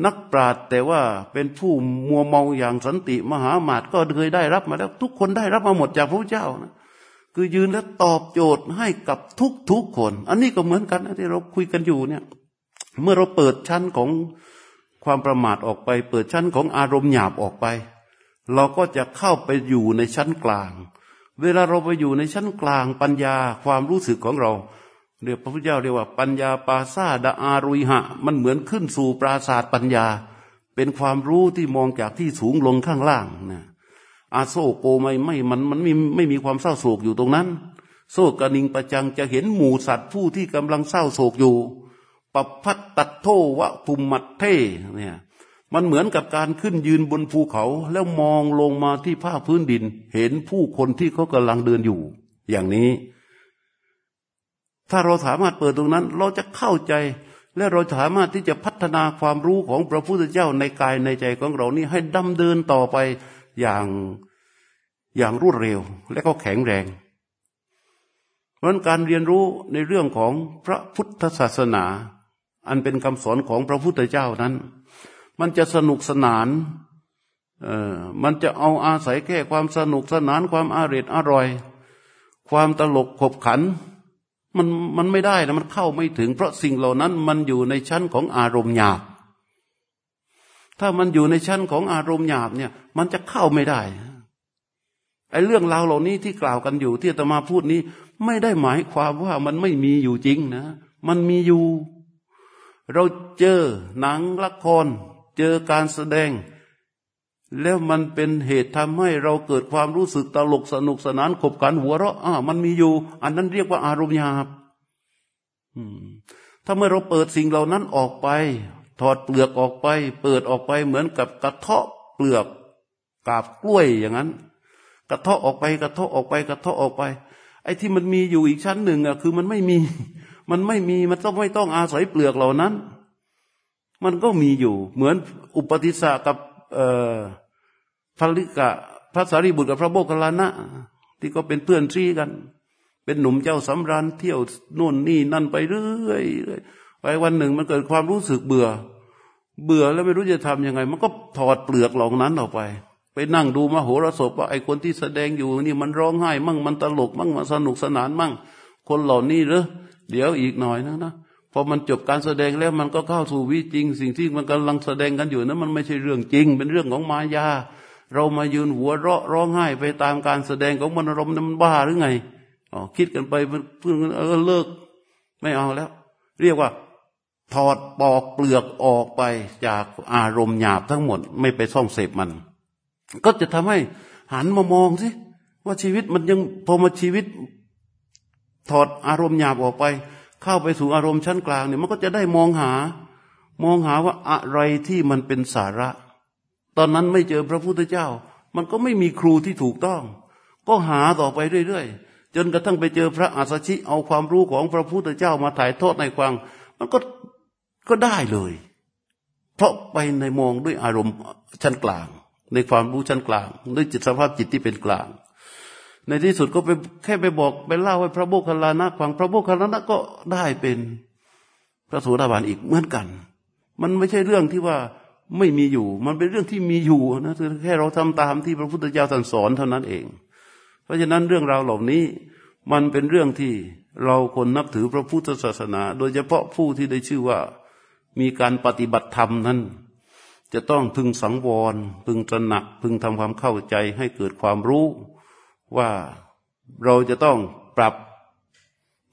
นักปราชญ์แต่ว่าเป็นผู้มัวเมาอย่างสันติมหามาตก็เคยได้รับมาแล้ว ทุกคนได้รับมาหมดจากพระเจ้านะคือยืนและตอบโจทย์ให้กับทุกทุกคน อันนี้ก็เหมือนกันที่เราคุยกันอยู่เนี่ย เมื่อเราเปิดชั้นของ ความประมาทออกไป เปิดชั้นของอารมณ์หยาบออกไป เราก็จะเข้าไปอยู่ในชั้นกลาง เวลาเราไปอยู่ในชั้นกลางปัญญาความรู้สึกของเราเรียกพระพุทธเจ้าเรียกว่าปัญญาปาซาดาอารุยหะ มันเหมือนขึ้นสู่ปราศาสตร์ปัญญา เป็นความรู้ที่มองจากที่สูงลงข้างล่างนะอาโซโกไม่ไม่มันมันไม่ไม่มีความเศร้าโศกอยู่ตรงนั้น โซกนิงประจังจะเห็นหมู่สัตว์ผู้ที่กำลังเศร้าโศกอยู่ ปพัตตัดโทวะภูมิมัดเทเนี่ยมันเหมือนกับการขึ้นยืนบนภูเขา แล้วมองลงมาที่ภาคพื้นดิน เห็นผู้คนที่เขากำลังเดินอยู่ อย่างนี้ ถ้าเราสามารถเปิดตรงนั้น เราจะเข้าใจ และเราสามารถที่จะพัฒนาความรู้ของพระพุทธเจ้าในกายในใจของเรานี่ให้ดำเดินต่อไปอย่างอย่างรวดเร็ว และก็แข็งแรงเพราะการเรียนรู้ในเรื่องของพระพุทธศาสนา อันเป็นคำสอนของพระพุทธเจ้านั้น มันจะสนุกสนานเอ่อมันจะเอาอาศัยแค่ความสนุกสนานความอาร็ดอร่อย ความตลกขบขัน มันมันไม่ได้นะมันเข้าไม่ถึง เพราะสิ่งเหล่านั้นมันอยู่ในชั้นของอารมณ์หยาบ ถ้ามันอยู่ในชั้นของอารมณ์หยาบเนี่ย มันจะเข้าไม่ได้ไอ้เรื่องราวเหล่านี้ที่กล่าวกันอยู่ที่ตมาพูดนี้ ไม่ได้หมายความว่ามันไม่มีอยู่จริงนะ มันมีอยู่ เราเจอหนังละคร เจอการแสดง แล้วมันเป็นเหตุทำให้เราเกิดความรู้สึกตลกสนุกสนานขบขันหัวเราะอ่ามันมีอยู่ อันนั้นเรียกว่าอารมณ์หยาบถ้าเมื่อเราเปิดสิ่งเหล่านั้นออกไป ถอดเปลือกออกไป เปิดออกไปเหมือนกับกระเทาะเปลือกกาบกล้วยอย่างนั้น กระเทาะออกไป กระเทาะออกไป กระเทาะออกไป ไอ้ที่มันมีอยู่อีกชั้นหนึ่งอะคือมันไม่มี มันไม่มีมันต้องไม่ต้องอาศัยเปลือกเหล่านั้น มันก็มีอยู่ เหมือนอุปติสสะกับเอ่อพลิกะพระสารีบุตรกับพระโบกลานะที่ก็เป็นเพื่อนซีกัน เป็นหนุ่มเจ้าสำราญเที่ยวนู่นนี่นั่นไปเรื่อยไปวันหนึ่งมันเกิดความรู้สึกเบื่อ เบื่อแล้วไม่รู้จะทำยังไง มันก็ถอดเปลือกเหล่านั้นออกไป ไปนั่งดูมโหรสพว่าไอ้คนที่แสดงอยู่นี่มันร้องไห้ มั่งมันตลกมั่งมันสนุกสนานมั่ง คนเหล่านี้เหรอ เดี๋ยวอีกหน่อยนะนะพอมันจบการแสดงแล้วมันก็เข้าสู่วิจริง สิ่งที่มันกำลังแสดงกันอยู่นั้นมันไม่ใช่เรื่องจริง เป็นเรื่องของมายา เรามายืนหัวเราะร้องไห้ไปตามการแสดงของมันอารมณ์มันบ้าหรือไงอ๋อคิดกันไปเพื่อนเออเลิก ไม่เอาแล้ว เรียกว่า ถอดปอกเปลือกออกไปจากอารมณ์หยาบทั้งหมด ไม่ไปซ่องเสพมัน ก็จะทำให้หันมามองสิว่าชีวิตมันยังพอมาชีวิต ถอดอารมณ์หยาบออกไป เข้าไปสู่อารมณ์ชั้นกลางเนี่ยมันก็จะได้มองหา มองหาว่าอะไรที่มันเป็นสาระ ตอนนั้นไม่เจอพระพุทธเจ้า มันก็ไม่มีครูที่ถูกต้อง ก็หาต่อไปเรื่อยๆจนกระทั่งไปเจอพระอัสชิเอาความรู้ของพระพุทธเจ้ามาถ่ายทอดในความมันก็ก็ได้เลย เพราะไปในมองด้วยอารมณ์ชั้นกลาง ในความรู้ชั้นกลาง ด้วยจิตสภาพจิตที่เป็นกลาง ในที่สุดก็ไปแค่ไปบอกไปเล่าให้พระโบคคัลลานะฟังพระโบคคัลลานะก็ได้เป็นพระโสดาบันอีกเหมือนกัน มันไม่ใช่เรื่องที่ว่าไม่มีอยู่ มันเป็นเรื่องที่มีอยู่นะแค่เราทำตามที่พระพุทธเจ้าท่านสอนเท่านั้นเอง เพราะฉะนั้นเรื่องราวเหล่านี้มันเป็นเรื่องที่เราคนนับถือพระพุทธศาสนา โดยเฉพาะผู้ที่ได้ชื่อว่ามีการปฏิบัติธรรมนั้น จะต้องพึงสังวร พึงตระหนัก พึงทำความเข้าใจให้เกิดความรู้ ว่าเราจะต้องปรับ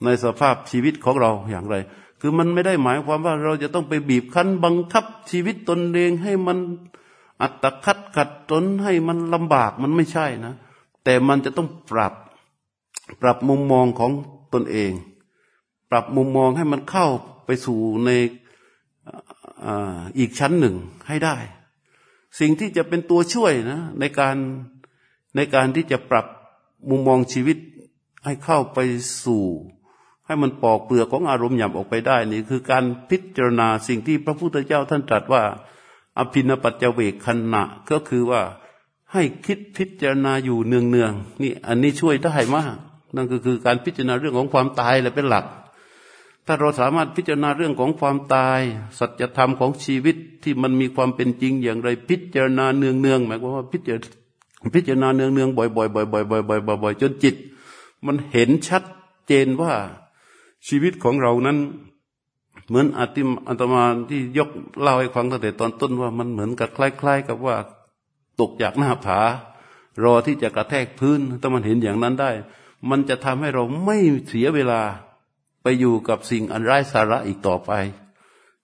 ในสภาพชีวิตของเราอย่างไร คือมันไม่ได้หมายความว่าเราจะต้องไปบีบคั้นบังคับชีวิตตนเองให้มันอัตคัดขัดตนให้มันลำบากมันไม่ใช่นะ แต่มันจะต้องปรับปรับมุมมองของตนเอง ปรับมุมมองให้มันเข้าไปสู่ในอีกชั้นหนึ่งให้ได้ สิ่งที่จะเป็นตัวช่วยนะในการในการที่จะปรับ มุมมองชีวิตให้เข้าไปสู่ ให้มันปอกเปลือกของอารมณ์หยาบออกไปได้นี่คือการพิจารณาสิ่งที่พระพุทธเจ้าท่านตรัสว่า อภินปัจเจเวกขณะก็คือว่าให้คิดพิจารณาอยู่เนืองๆนี่อันนี้ช่วยได้มาก นั่นก็คือการพิจารณาเรื่องของความตายแหละเป็นหลัก ถ้าเราสามารถพิจารณาเรื่องของความตาย สัจธรรมของชีวิตที่มันมีความเป็นจริงอย่างไรพิจารณาเนืองเนืองหมายความว่าพิจาร พิจารณาเนืองเนืองบ่อยๆบ่อยๆบ่อยๆบ่อยๆบ่อยจนจิต มันเห็นชัดเจนว่าชีวิตของเรานั้น เหมือนอติมอัตมาที่ยกเล่าให้ฟังตั้งแต่ตอนต้นว่ามันเหมือนกับคล้าย ๆ กับว่าตกจากหน้าผารอที่จะกระแทกพื้นถ้ามันเห็นอย่างนั้นได้ มันจะทำให้เราไม่เสียเวลาไปอยู่กับสิ่งอันไร้สาระอีกต่อไป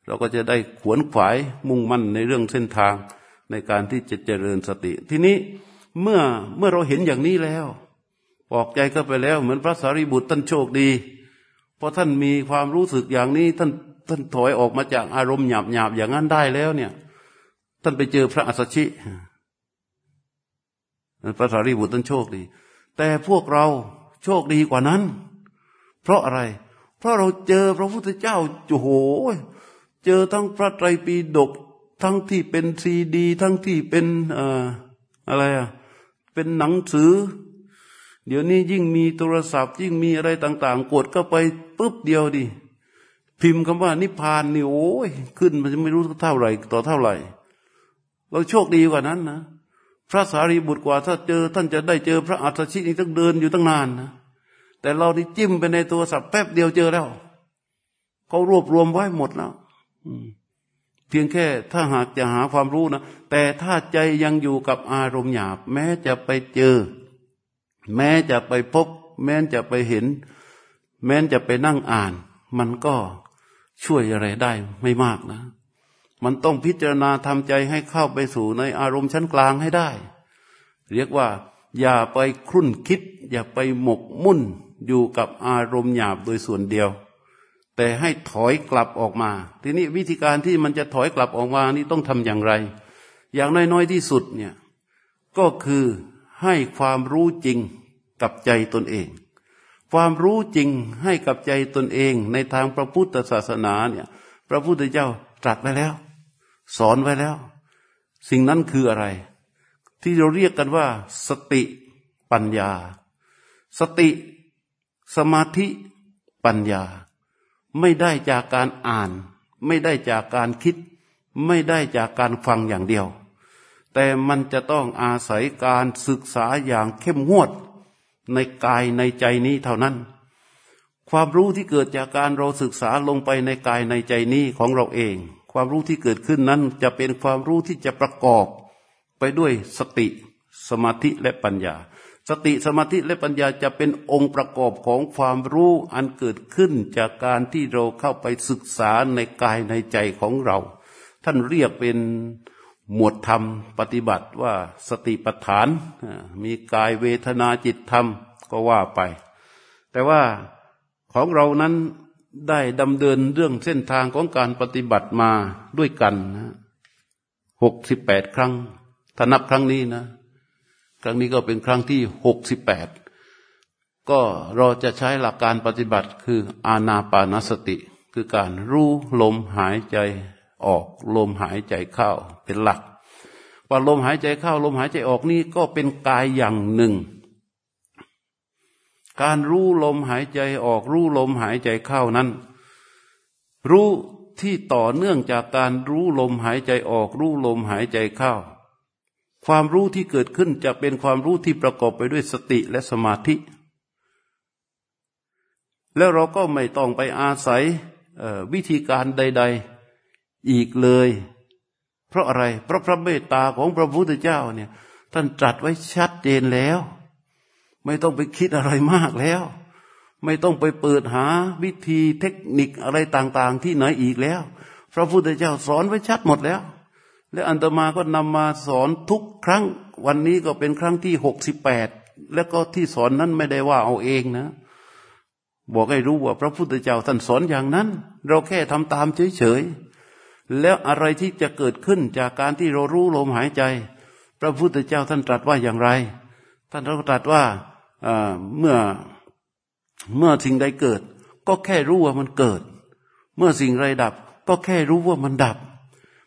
เราก็จะได้ขวนขวายมุ่งมั่นในเรื่องเส้นทางในการที่จะเจริญสติ ทีนี้ เมื่อเมื่อเราเห็นอย่างนี้แล้วปอกใจก็ไปแล้วเหมือนพระสารีบุตรท่านโชคดีเพราะท่านมีความรู้สึกอย่างนี้ท่านท่านถอยออกมาจากอารมณ์หยาบหยาบอย่างนั้นได้แล้วเนี่ย ท่านไปเจอพระอัสสชิพระสารีบุตรท่านโชคดี แต่พวกเราโชคดีกว่านั้น เพราะอะไร เพราะเราเจอพระพุทธเจ้าโอ้โหเจอทั้งพระไตรปิฎกทั้งที่เป็นซีดี ทั้งที่เป็นออะไรอะ เป็นหนังสือ เดี๋ยวนี้ยิ่งมีโทรศัพท์ ยิ่งมีอะไรต่าง ๆ กดเข้าไปปุ๊บเดียวดิพิมพ์คำว่านิพานนี่โอ้ยขึ้นมันจะไม่รู้เท่าไหร่ ต่อเท่าไหร่ เราโชคดีกว่านั้นนะพระสารีบุตรกว่าถ้าเจอ ท่านจะได้เจอพระอัฏชินี่ต้องเดินอยู่ตั้งนานนะแต่เราที่จิ้มไปในตัวสับแป๊บเดียวเจอแล้วเขารวบรวมไว้หมดแล้ว เพียงแค่ถ้าหากจะหาความรู้นะ แต่ถ้าใจยังอยู่กับอารมณ์หยาบ แม้จะไปเจอ แม้จะไปพบ แม้จะไปเห็น แม้จะไปนั่งอ่าน มันก็ช่วยอะไรได้ไม่มากนะ มันต้องพิจารณาทำใจให้เข้าไปสู่ในอารมณ์ชั้นกลางให้ได้ เรียกว่า อย่าไปครุ่นคิด อย่าไปหมกมุ่นอยู่กับอารมณ์หยาบโดยส่วนเดียว แต่ให้ถอยกลับออกมา ทีนี้วิธีการที่มันจะถอยกลับออกมานี่ต้องทำอย่างไร อย่างน้อยๆที่สุดเนี่ยก็คือให้ความรู้จริงกับใจตนเอง ความรู้จริงให้กับใจตนเองในทางพระพุทธศาสนาเนี่ยพระพุทธเจ้าตรัสไว้แล้ว สอนไว้แล้ว สิ่งนั้นคืออะไร ที่เราเรียกกันว่า สติปัญญา สติ สมาธิปัญญา ไม่ได้จากการอ่าน ไม่ได้จากการคิด ไม่ได้จากการฟังอย่างเดียว แต่มันจะต้องอาศัยการศึกษาอย่างเข้มงวด ในกายในใจนี้เท่านั้น ความรู้ที่เกิดจากการเราศึกษาลงไปในกายในใจนี้ของเราเอง ความรู้ที่เกิดขึ้นนั้นจะเป็นความรู้ที่จะประกอบไปด้วยสติ สมาธิและปัญญา สติสมาธิและปัญญาจะเป็นองค์ประกอบของความรู้อันเกิดขึ้นจากการที่เราเข้าไปศึกษาในกายในใจของเรา ท่านเรียกเป็นหมวดธรรมปฏิบัติว่าสติปัฏฐาน มีกายเวทนาจิตธรรมก็ว่าไป แต่ว่าของเรานั้นได้ดำเดินเรื่องเส้นทางของการปฏิบัติมาด้วยกันหกสิบแปดครั้งถ้านับครั้งนี้นะ ครั้งนี้ก็เป็นครั้งที่หกสิบแปดก็เราจะใช้หลักการปฏิบัติคืออาณาปานสติ คือการรู้ลมหายใจออกลมหายใจเข้าเป็นหลัก ว่าลมหายใจเข้าลมหายใจออกนี่ก็เป็นกายอย่างหนึ่ง การรู้ลมหายใจออกรู้ลมหายใจเข้านั้น รู้ที่ต่อเนื่องจากการรู้ลมหายใจออก รู้ลมหายใจเข้า ความรู้ที่เกิดขึ้นจะเป็นความรู้ที่ประกอบไปด้วยสติและสมาธิ แล้วเราก็ไม่ต้องไปอาศัยวิธีการใด ๆอีกเลย เพราะอะไร เพราะพระเมตตาของพระพุทธเจ้าเนี่ยท่านตรัสไว้ชัดเจนแล้ว ไม่ต้องไปคิดอะไรมากแล้ว ไม่ต้องไปเปิดหาวิธีเทคนิคอะไรต่าง ๆ ที่ไหนอีกแล้ว พระพุทธเจ้าสอนไว้ชัดหมดแล้ว และอันตมาก็นำมาสอนทุกครั้ง วันนี้ก็เป็นครั้งที่หกสิบแปดแล้วก็ที่สอนนั้นไม่ได้ว่าเอาเองนะ บอกให้รู้ว่าพระพุทธเจ้าท่านสอนอย่างนั้น เราแค่ทำตามเฉยๆแล้วอะไรที่จะเกิดขึ้นจากการที่เรารู้ลมหายใจ พระพุทธเจ้าท่านตรัสว่าอย่างไร ท่านตรัสว่าเมื่อเมื่อสิ่งใดเกิด ก็แค่รู้ว่ามันเกิด เมื่อสิ่งใดดับ ก็แค่รู้ว่ามันดับ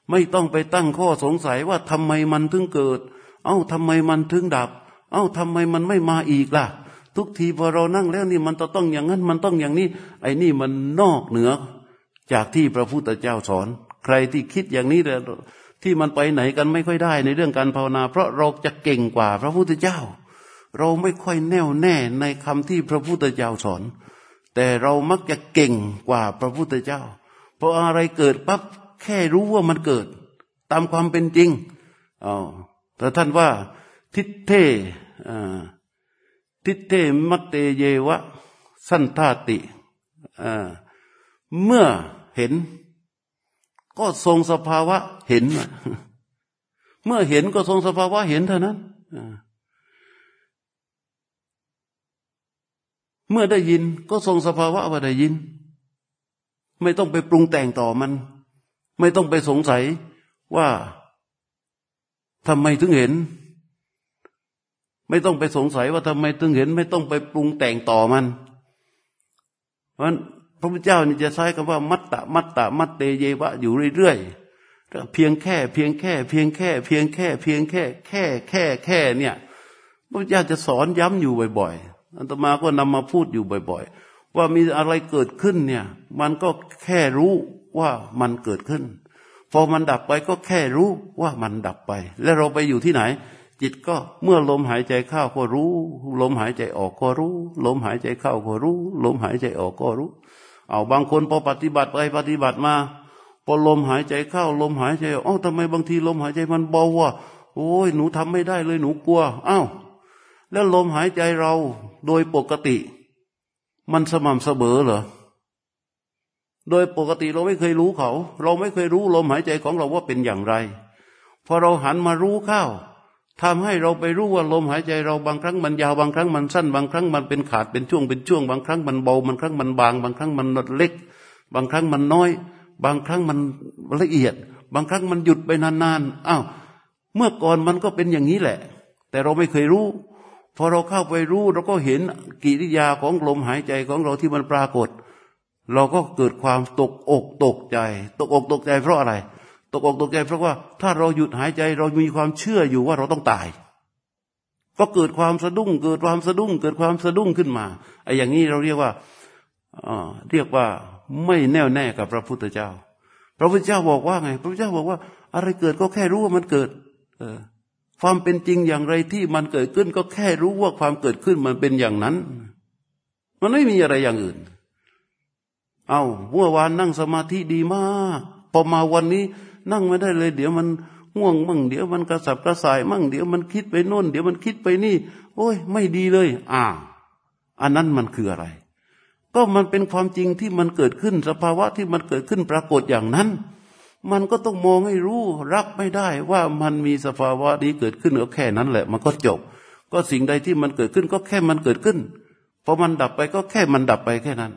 ไม่ต้องไปตั้งข้อสงสัยว่าทำไมมันถึงเกิด เอ้าทำไมมันถึงดับ เอ้าทำไมมันไม่มาอีกล่ะ ทุกทีพอเรานั่งแล้วนี่มันต้องอย่างนั้น มันต้องอย่างนี้ ไอ้นี่มันนอกเหนือ จากที่พระพุทธเจ้าสอน ใครที่คิดอย่างนี้แล้วที่มันไปไหนกันไม่ค่อยได้ในเรื่องการภาวนา เพราะเราจะเก่งกว่าพระพุทธเจ้า เราไม่ค่อยแน่วแน่ในคำที่พระพุทธเจ้าสอน แต่เรามักจะเก่งกว่าพระพุทธเจ้าเพราะอะไรเกิดปั๊บ แค่รู้ว่ามันเกิด ตามความเป็นจริงอ๋อแต่ท่านว่า ทิฏเททิฏเทมัตเตเยวะ สันทาติเมื่อเห็น ก็ทรงสภาวะเห็น เมื่อเห็นก็ทรงสภาวะเห็นเท่านั้นเมื่อได้ยินก็ทรงสภาวะว่าได้ยิน ไม่ต้องไปปรุงแต่งต่อมัน ไม่ต้องไปสงสัยว่าทำไมถึงเห็น ไม่ต้องไปสงสัยว่าทำไมถึงเห็น ไม่ต้องไปปรุงแต่งต่อมัน เพราะพระพุทธเจ้านี่จะใช้คำว่า มัตตะมัตตะมัตเตเยวะอยู่เรื่อยๆเพียงแค่ เพียงแค่ เพียงแค่ เพียงแค่ เพียงแค่ แค่แค่แค่เนี่ยพระพุทธเจ้าจะสอนย้ำอยู่บ่อยๆอันตมาก็นำมาพูดอยู่บ่อย ๆ ว่ามีอะไรเกิดขึ้นเนี่ย มันก็แค่รู้ ว่ามันเกิดขึ้น พอมันดับไปก็แค่รู้ว่ามันดับไป แล้วเราไปอยู่ที่ไหน จิตก็เมื่อลมหายใจเข้าก็รู้ ลมหายใจออกก็รู้ ลมหายใจเข้าก็รู้ ลมหายใจออกก็รู้ เอาบางคนพอปฏิบัติไปปฏิบัติมาพอลมหายใจเข้า ลมหายใจออกทำไมบางทีลมหายใจมันเบาวะโอ้ยหนูทำไม่ได้เลยหนูกลัวอ้าวแล้วลมหายใจเราโดยปกติ มันสม่ำเสมอเหรอ โดยปกติเราไม่เคยรู้เขา เราไม่เคยรู้ลมหายใจของเราว่าเป็นอย่างไร พอเราหันมารู้เข้าทำให้เราไปรู้ว่าลมหายใจเราบางครั้งมันยาวบางครั้งมันสั้น บางครั้งมันเป็นขาดเป็นช่วงเป็นช่วง บางครั้งมันเบาบางครั้งมันบาง บางครั้งมันเล็ก บางครั้งมันน้อย บางครั้งมันละเอียด บางครั้งมันหยุดไปนานๆอ้าวเมื่อก่อนมันก็เป็นอย่างนี้แหละ แต่เราไม่เคยรู้ พอเราเข้าไปรู้เราก็เห็นกิริยาของลมหายใจของเราที่มันปรากฏ เราก็เกิดความตกอกตกใจ ตกอกตกใจเพราะอะไร ตกอกตกใจเพราะว่าถ้าเราหยุดหายใจเรามีความเชื่ออยู่ว่าเราต้องตาย ก็เกิดความสะดุ้ง เกิดความสะดุ้ง เกิดความสะดุ้งขึ้นมาไอ้อย่างนี้เราเรียกว่าเรียกว่าไม่แน่วแน่กับพระพุทธเจ้า พระพุทธเจ้าบอกว่าไง พระพุทธเจ้าบอกว่า อะไรเกิดก็แค่รู้ว่ามันเกิด เออ ความเป็นจริงอย่างไรที่มันเกิดขึ้น ก็แค่รู้ว่าความเกิดขึ้นมันเป็นอย่างนั้น มันไม่มีอะไรอย่างอื่น เอาเมื่อวานนั่งสมาธิดีมากพอมาวันนี้นั่งไม่ได้เลย เดี๋ยวมันง่วงมั่งเดี๋ยวมันกระสับกระส่ายมั่งเดี๋ยวมันคิดไปโน่น เดี๋ยวมันคิดไปนี่ โอ้ย ไม่ดีเลย อ่า อันนั้นมันคืออะไร ก็มันเป็นความจริงที่มันเกิดขึ้นสภาวะที่มันเกิดขึ้นปรากฏอย่างนั้น มันก็ต้องมองให้รู้รับไม่ได้ว่ามันมีสภาวะนี้เกิดขึ้นก็แค่นั้นแหละ มันก็จบ ก็สิ่งใดที่มันเกิดขึ้นก็แค่มันเกิดขึ้นพอมันดับไปก็แค่มันดับไปแค่นั้น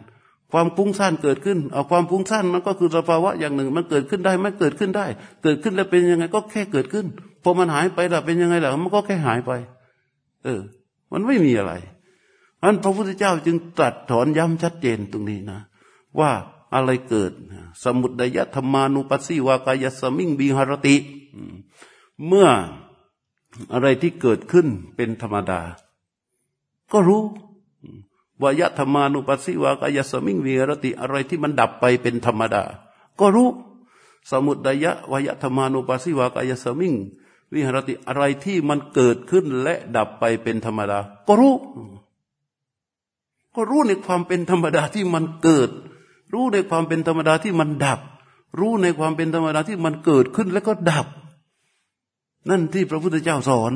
ความฟุ้งซ่านเกิดขึ้น เอาความฟุ้งซ่านมันก็คือสภาวะอย่างหนึ่ง มันเกิดขึ้นได้ไม่เกิดขึ้นได้ เกิดขึ้นแล้วเป็นยังไงก็แค่เกิดขึ้น พอมันหายไปแล้วเป็นยังไงล่ะ มันก็แค่หายไป เออ มันไม่มีอะไรอันพระพุทธเจ้าจึงตรัสถอนย้ำชัดเจนตรงนี้นะ ว่าอะไรเกิด สมุดยธรรมานุปัสสีวากายสมิงบีหรติ เมื่ออะไรที่เกิดขึ้นเป็นธรรมดา ก็รู้ วยธรรมานุปัสสิวากายสมิงวิหรติอะไรที่มันดับไปเป็นธรรมดา ก็รู้ สมุดยะวยธรรมานุปัสสิวากายสมิงวิหรติอะไรที่มันเกิดขึ้นและดับไปเป็นธรรมดา ก็รู้ ก็รู้ในความเป็นธรรมดาที่มันเกิด รู้ในความเป็นธรรมดาที่มันดับ รู้ในความเป็นธรรมดาที่มันเกิดขึ้นแล้วก็ดับ นั่นที่พระพุทธเจ้าสอน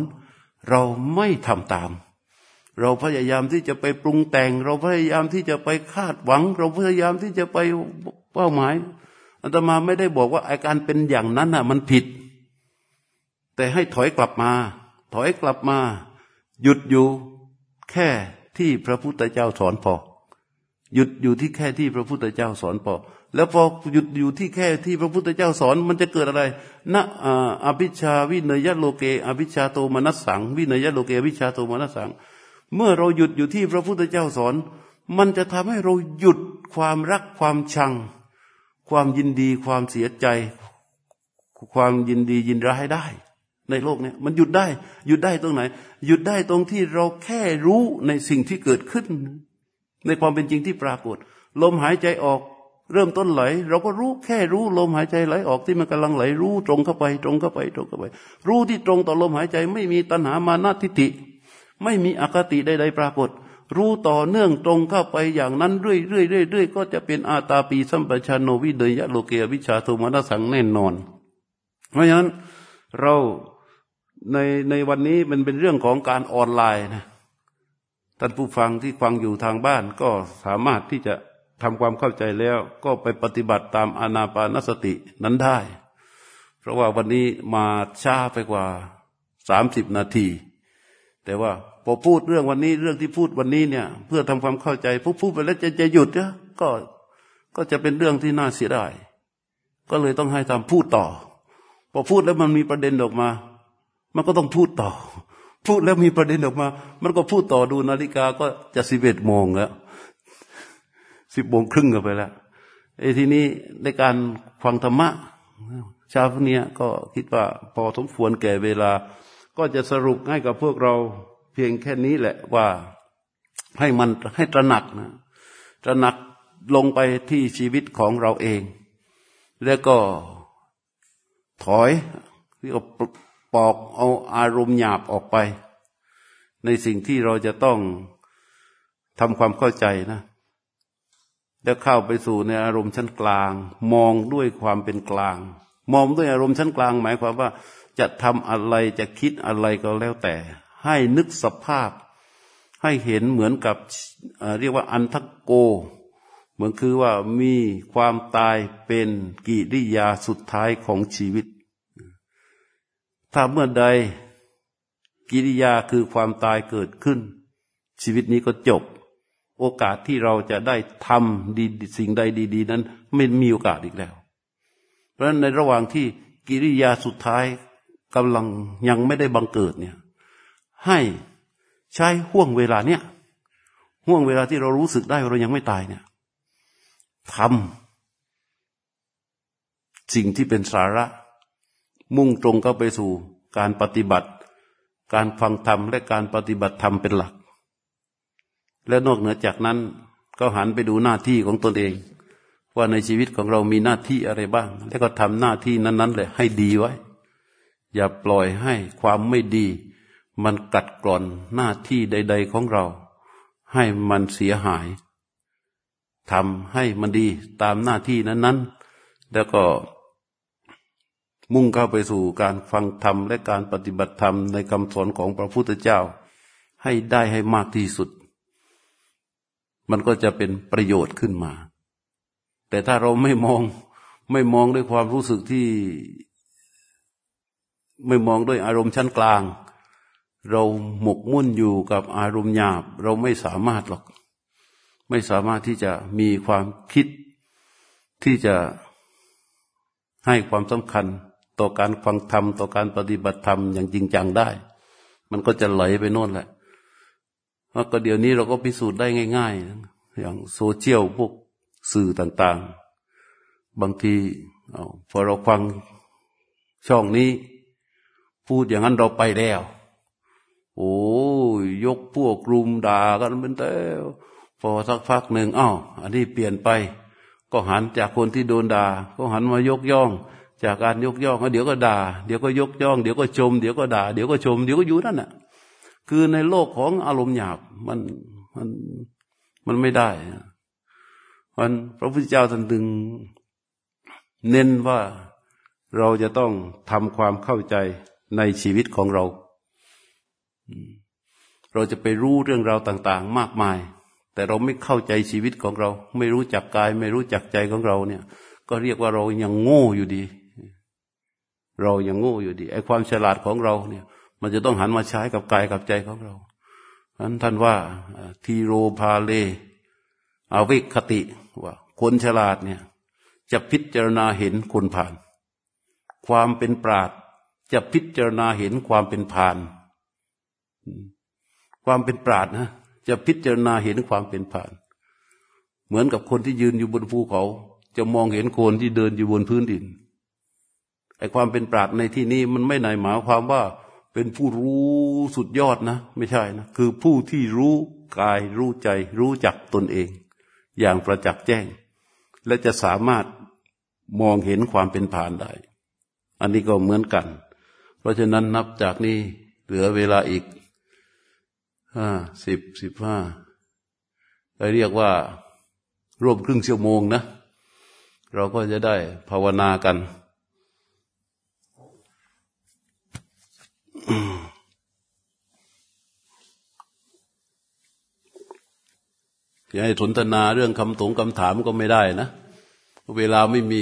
เราไม่ทำตาม เราพยายามที่จะไปปรุงแต่ง เราพยายามที่จะไปคาดหวัง เราพยายามที่จะไปเป้าหมายอาตมาไม่ได้บอกว่าอาการเป็นอย่างนั้นน่ะ มันผิด แต่ให้ถอยกลับมา ถอยกลับมา หยุดอยู่แค่ที่พระพุทธเจ้าสอนพอ หยุดอยู่ที่แค่ที่พระพุทธเจ้าสอนพอ แล้วพอหยุดอยู่ที่แค่ที่พระพุทธเจ้าสอน มันจะเกิดอะไรณอภิชาวิเนยโลเก อภิชาโตมนัสสัง วิเนยโลเกอภิชาโตมนัสสัง เมื่อเราหยุดอยู่ที่พระพุทธเจ้าสอน มันจะทำให้เราหยุดความรักความชัง ความยินดีความเสียใจ ความยินดียินร้ายได้ ในโลกนี้มันหยุดได้ หยุดได้ตรงไหน หยุดได้ตรงที่เราแค่รู้ในสิ่งที่เกิดขึ้น ในความเป็นจริงที่ปรากฏ ลมหายใจออกเริ่มต้นไหล เราก็รู้แค่รู้ลมหายใจไหลออกที่มันกำลังไหลรู้ตรงเข้าไป ตรงเข้าไป ตรงเข้าไป รู้ที่ตรงต่อลมหายใจไม่มีตัณหามานาทิฏฐิ ไม่มีอคติใดๆปรากฏ รู้ต่อเนื่องตรงเข้าไปอย่างนั้นเรื่อยๆเรื่อยๆก็จะเป็นอาตาปีสัมปชานโนวิเดยะโลเกวิชาโทมนัสสังแน่นอน เพราะฉะนั้นเราในในวันนี้มันเป็นเรื่องของการออนไลน์นะท่านผู้ฟังที่ฟังอยู่ทางบ้านก็สามารถที่จะทำความเข้าใจแล้วก็ไปปฏิบัติตามอนาปานสตินั้นได้ เพราะว่าวันนี้มาช้าไปกว่าสามสิบนาที แต่ว่าพอพูดเรื่องวันนี้เรื่องที่พูดวันนี้เนี่ย เพื่อทำความเข้าใจพูดพูดไปแล้วจะจะหยุดเนี่ยก็ก็จะเป็นเรื่องที่น่าเสียดายก็เลยต้องให้ทำพูดต่อ พอพูดแล้วมันมีประเด็นออกมา มันก็ต้องพูดต่อ พูดแล้วมีประเด็นออกมา มันก็พูดต่อดูนาฬิกาก็จะสิบเอ็ดโมงแล้วสิบโมงครึ่งกันไปแล้วไอ้ทีนี้ในการฟังธรรมะชาวเนี้ยก็คิดว่าพอสมควรแก่เวลา ก็จะสรุปให้กับพวกเราเพียงแค่นี้แหละว่าให้มันให้ตระหนักนะตระหนักลงไปที่ชีวิตของเราเอง แล้วก็ถอยที่ปอกเอาอารมณ์หยาบออกไป ในสิ่งที่เราจะต้องทำความเข้าใจนะ แล้วเข้าไปสู่ในอารมณ์ชั้นกลาง มองด้วยความเป็นกลาง มองด้วยอารมณ์ชั้นกลาง หมายความว่า จะทำอะไรจะคิดอะไรก็แล้วแต่ ให้นึกสภาพ ให้เห็นเหมือนกับเรียกว่าอันทักโก เหมือนคือว่ามีความตายเป็นกิริยาสุดท้ายของชีวิต ถ้าเมื่อใดกิริยาคือความตายเกิดขึ้น ชีวิตนี้ก็จบ โอกาสที่เราจะได้ทำดีสิ่งใดดี ๆ นั้น ไม่มีโอกาสอีกแล้ว เพราะฉะนั้นในระหว่างที่กิริยาสุดท้าย กำลังยังไม่ได้บังเกิดเนี่ย ให้ใช้ห่วงเวลาเนี่ยห่วงเวลาที่เรารู้สึกได้เรายังไม่ตายเนี่ยทำสิ่งที่เป็นสาระ มุ่งตรงเข้าไปสู่การปฏิบัติ การฟังธรรมและการปฏิบัติธรรมเป็นหลัก และนอกเหนือจากนั้นก็หันไปดูหน้าที่ของตนเอง ว่าในชีวิตของเรามีหน้าที่อะไรบ้าง แล้วก็ทำหน้าที่นั้นๆเลยให้ดีไว้ อย่าปล่อยให้ความไม่ดี มันกัดกร่อนหน้าที่ใด ๆของเรา ให้มันเสียหายทำให้มันดีตามหน้าที่นั้นๆ แล้วก็มุ่งเข้าไปสู่การฟังธรรมและการปฏิบัติธรรมในคำสอนของพระพุทธเจ้า ให้ได้ให้มากที่สุด มันก็จะเป็นประโยชน์ขึ้นมา แต่ถ้าเราไม่มองไม่มองด้วยความรู้สึกที่ ไม่มองด้วยอารมณ์ชั้นกลาง เราหมกมุ่นอยู่กับอารมณ์หยาบ เราไม่สามารถหรอก ไม่สามารถที่จะมีความคิดที่จะให้ความสำคัญต่อการฟังธรรมต่อการปฏิบัติธรรมอย่างจริงจังได้ มันก็จะไหลไปโน่นแหละเพราก็เดี๋ยวนี้เราก็พิสูจน์ได้ง่าย ๆ อย่างโซเชียลพวกสื่อต่าง ๆ บางทีพอเราฟังช่องนี้ พูดอย่างนั้นเราไปแล้ว โอ้ยยกพวกรุมด่ากันเป็นแต่พอสักพักหนึ่งอ้าวอันนี้เปลี่ยนไป ก็หันจากคนที่โดนด่า ก็หันมายกย่อง จากการยกย่องเดี๋ยวก็ด่า เดี๋ยวก็ยกย่อง เดี๋ยวก็ชม เดี๋ยวก็ด่า เดี๋ยวก็ชม เดี๋ยวก็อยู่นั่นน่ะ คือในโลกของอารมณ์หยาบมันมันมันไม่ได้มันพระพุทธเจ้าท่านดึงเน้นว่าเราจะต้องทำความเข้าใจ ในชีวิตของเรา เราจะไปรู้เรื่องราวต่าง ๆ มากมาย แต่เราไม่เข้าใจชีวิตของเรา ไม่รู้จักกาย ไม่รู้จักใจของเราเนี่ย ก็เรียกว่าเรายังโง่อยู่ดี เรายังโง่อยู่ดีไอ้ความฉลาดของเราเนี่ย มันจะต้องหันมาใช้กับกายกับใจของเรานั้นท่านว่าทีโรพาเลอวิคติว่าคนฉลาดเนี่ย จะพิจารณาเห็นคนผ่าน ความเป็นปราด จะพิจารณาเห็นความเป็นผ่าน ความเป็นปราดนะ จะพิจารณาเห็นความเป็นผ่าน เหมือนกับคนที่ยืนอยู่บนภูเขา จะมองเห็นคนที่เดินอยู่บนพื้นดินไอ้ความเป็นปราดในที่นี้มันไม่ไหนหมายความว่าเป็นผู้รู้สุดยอดนะ ไม่ใช่นะ คือผู้ที่รู้กายรู้ใจ รู้จักตนเอง อย่างประจักษ์แจ้ง และจะสามารถมองเห็นความเป็นผ่านได้ อันนี้ก็เหมือนกัน ราะฉะนั้นนับจากนี้เหลือเวลาอีกห้าสิบสิบห้าเรียกว่าร่วมครึ่งชั่วโมงนะ เราก็จะได้ภาวนากันจะให้สนทนาเรื่องคำถงคำถามก็ไม่ได้นะเวลาไม่มี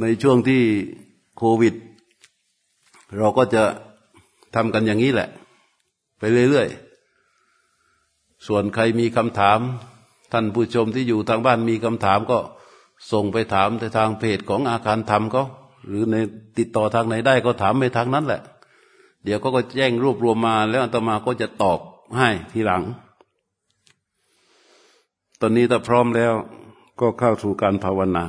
ในช่วงที่โควิด เราก็จะทำกันอย่างนี้แหละ ไปเรื่อยๆ ส่วนใครมีคำถาม ท่านผู้ชมที่อยู่ทางบ้านมีคำถามก็ส่งไปถามในทางเพจของอาคารธรรมก็หรือในติดต่อทางไหนได้ก็ถามไปทางนั้นแหละ เดี๋ยวก็ก็แจ้งรวบรวมมาแล้วอัตมาก็จะตอบให้ทีหลัง ตอนนี้ถ้าพร้อมแล้วก็เข้าสู่การภาวนา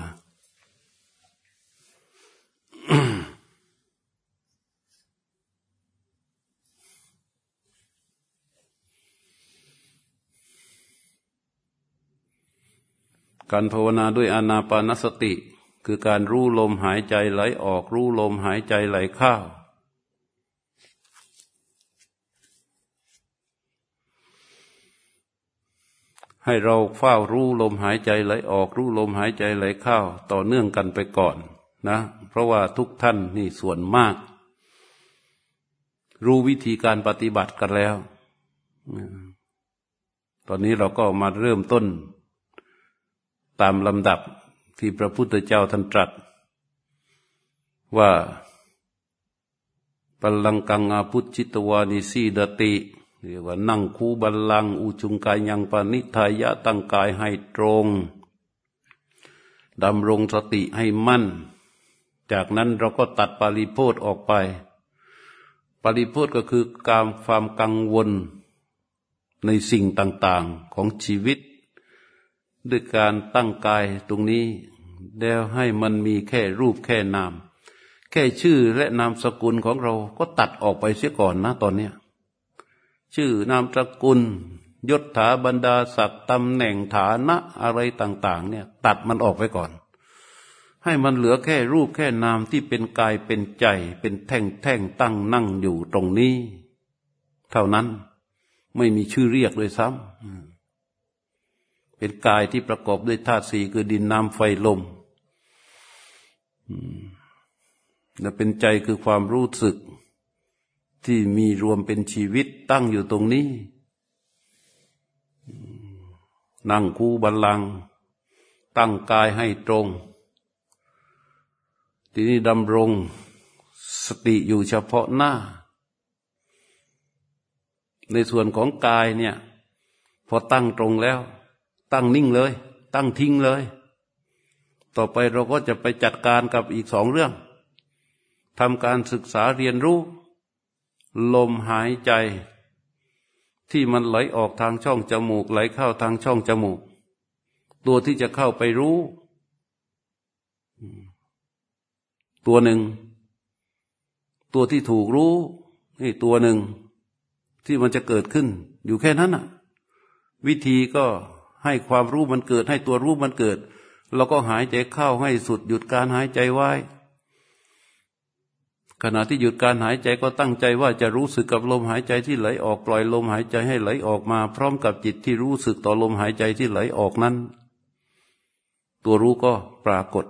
การภาวนาด้วยอานาปานสติ คือการรู้ลมหายใจไหลออก รู้ลมหายใจไหลเข้าให้เราเฝ้ารู้ลมหายใจไหลออก รู้ลมหายใจไหลเข้าต่อเนื่องกันไปก่อนนะ เพราะว่าทุกท่านนี่ส่วนมาก รู้วิธีการปฏิบัติกันแล้ว ตอนนี้เราก็มาเริ่มต้น ตามลำดับที่พระพุทธเจ้าท่านตรัส ว่าปัลลังกังอาพุจิตวานิสีดติเรียกว่านั่งคูบัลลังอุจุงกายยังปานิทายะตั้งกายให้ตรงดำรงสติให้มั่น จากนั้นเราก็ตัดปาริโพธออกไป ปาริโพธก็คือการความกังวลในสิ่งต่าง ๆของชีวิต ด้วยการตั้งกายตรงนี้ แล้วให้มันมีแค่รูปแค่นาม แค่ชื่อและนามสกุลของเราก็ตัดออกไปเสียก่อนนะตอนเนี้ยชื่อนามสกุล ยศถาบรรดาศักดิ์ตำแหน่งฐานะอะไรต่าง ๆ เนี่ย ตัดมันออกไปก่อน ให้มันเหลือแค่รูปแค่นามที่เป็นกายเป็นใจ เป็นแท่งแท่งตั้งนั่งอยู่ตรงนี้ เท่านั้นไม่มีชื่อเรียกเลยซ้ำ เป็นกายที่ประกอบด้วยธาตุสี่คือดินน้ำไฟลมและเป็นใจคือความรู้สึกที่มีรวมเป็นชีวิตตั้งอยู่ตรงนี้ นั่งคู่บัลลัง ตั้งกายให้ตรง ทีนี้ดำรงสติอยู่เฉพาะหน้า ในส่วนของกายเนี่ย พอตั้งตรงแล้ว ตั้งนิ่งเลย ตั้งทิ้งเลย ต่อไปเราก็จะไปจัดการกับอีกสองเรื่องทำการศึกษาเรียนรู้ ลมหายใจ ที่มันไหลออกทางช่องจมูก ไหลเข้าทางช่องจมูก ตัวที่จะเข้าไปรู้ ตัวหนึ่ง ตัวที่ถูกรู้นี่ตัวหนึ่งที่มันจะเกิดขึ้น อยู่แค่นั้นอะวิธีก็ ให้ความรู้มันเกิด ให้ตัวรู้มันเกิด เราก็หายใจเข้าให้สุดหยุดการหายใจไว้ ขณะที่หยุดการหายใจก็ตั้งใจว่าจะรู้สึกกับลมหายใจที่ไหลออกปล่อยลมหายใจให้ไหลออกมา พร้อมกับจิตที่รู้สึกต่อลมหายใจที่ไหลออกนั้น ตัวรู้ก็ปรากฏ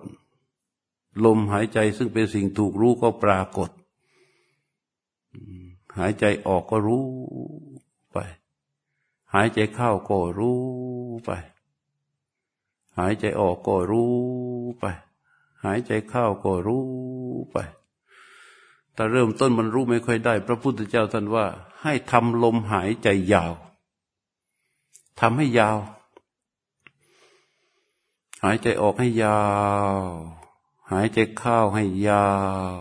ลมหายใจซึ่งเป็นสิ่งถูกรู้ก็ปรากฏ หายใจออกก็รู้ไป หายใจเข้าก็รู้ไป หายใจออกก็รู้ไป หายใจเข้าก็รู้ไปแต่เริ่มต้นมันรู้ไม่ค่อยได้ พระพุทธเจ้าท่านว่า ให้ทำลมหายใจยาวทำให้ยาว หายใจออกให้ยาว หายใจเข้าให้ยาว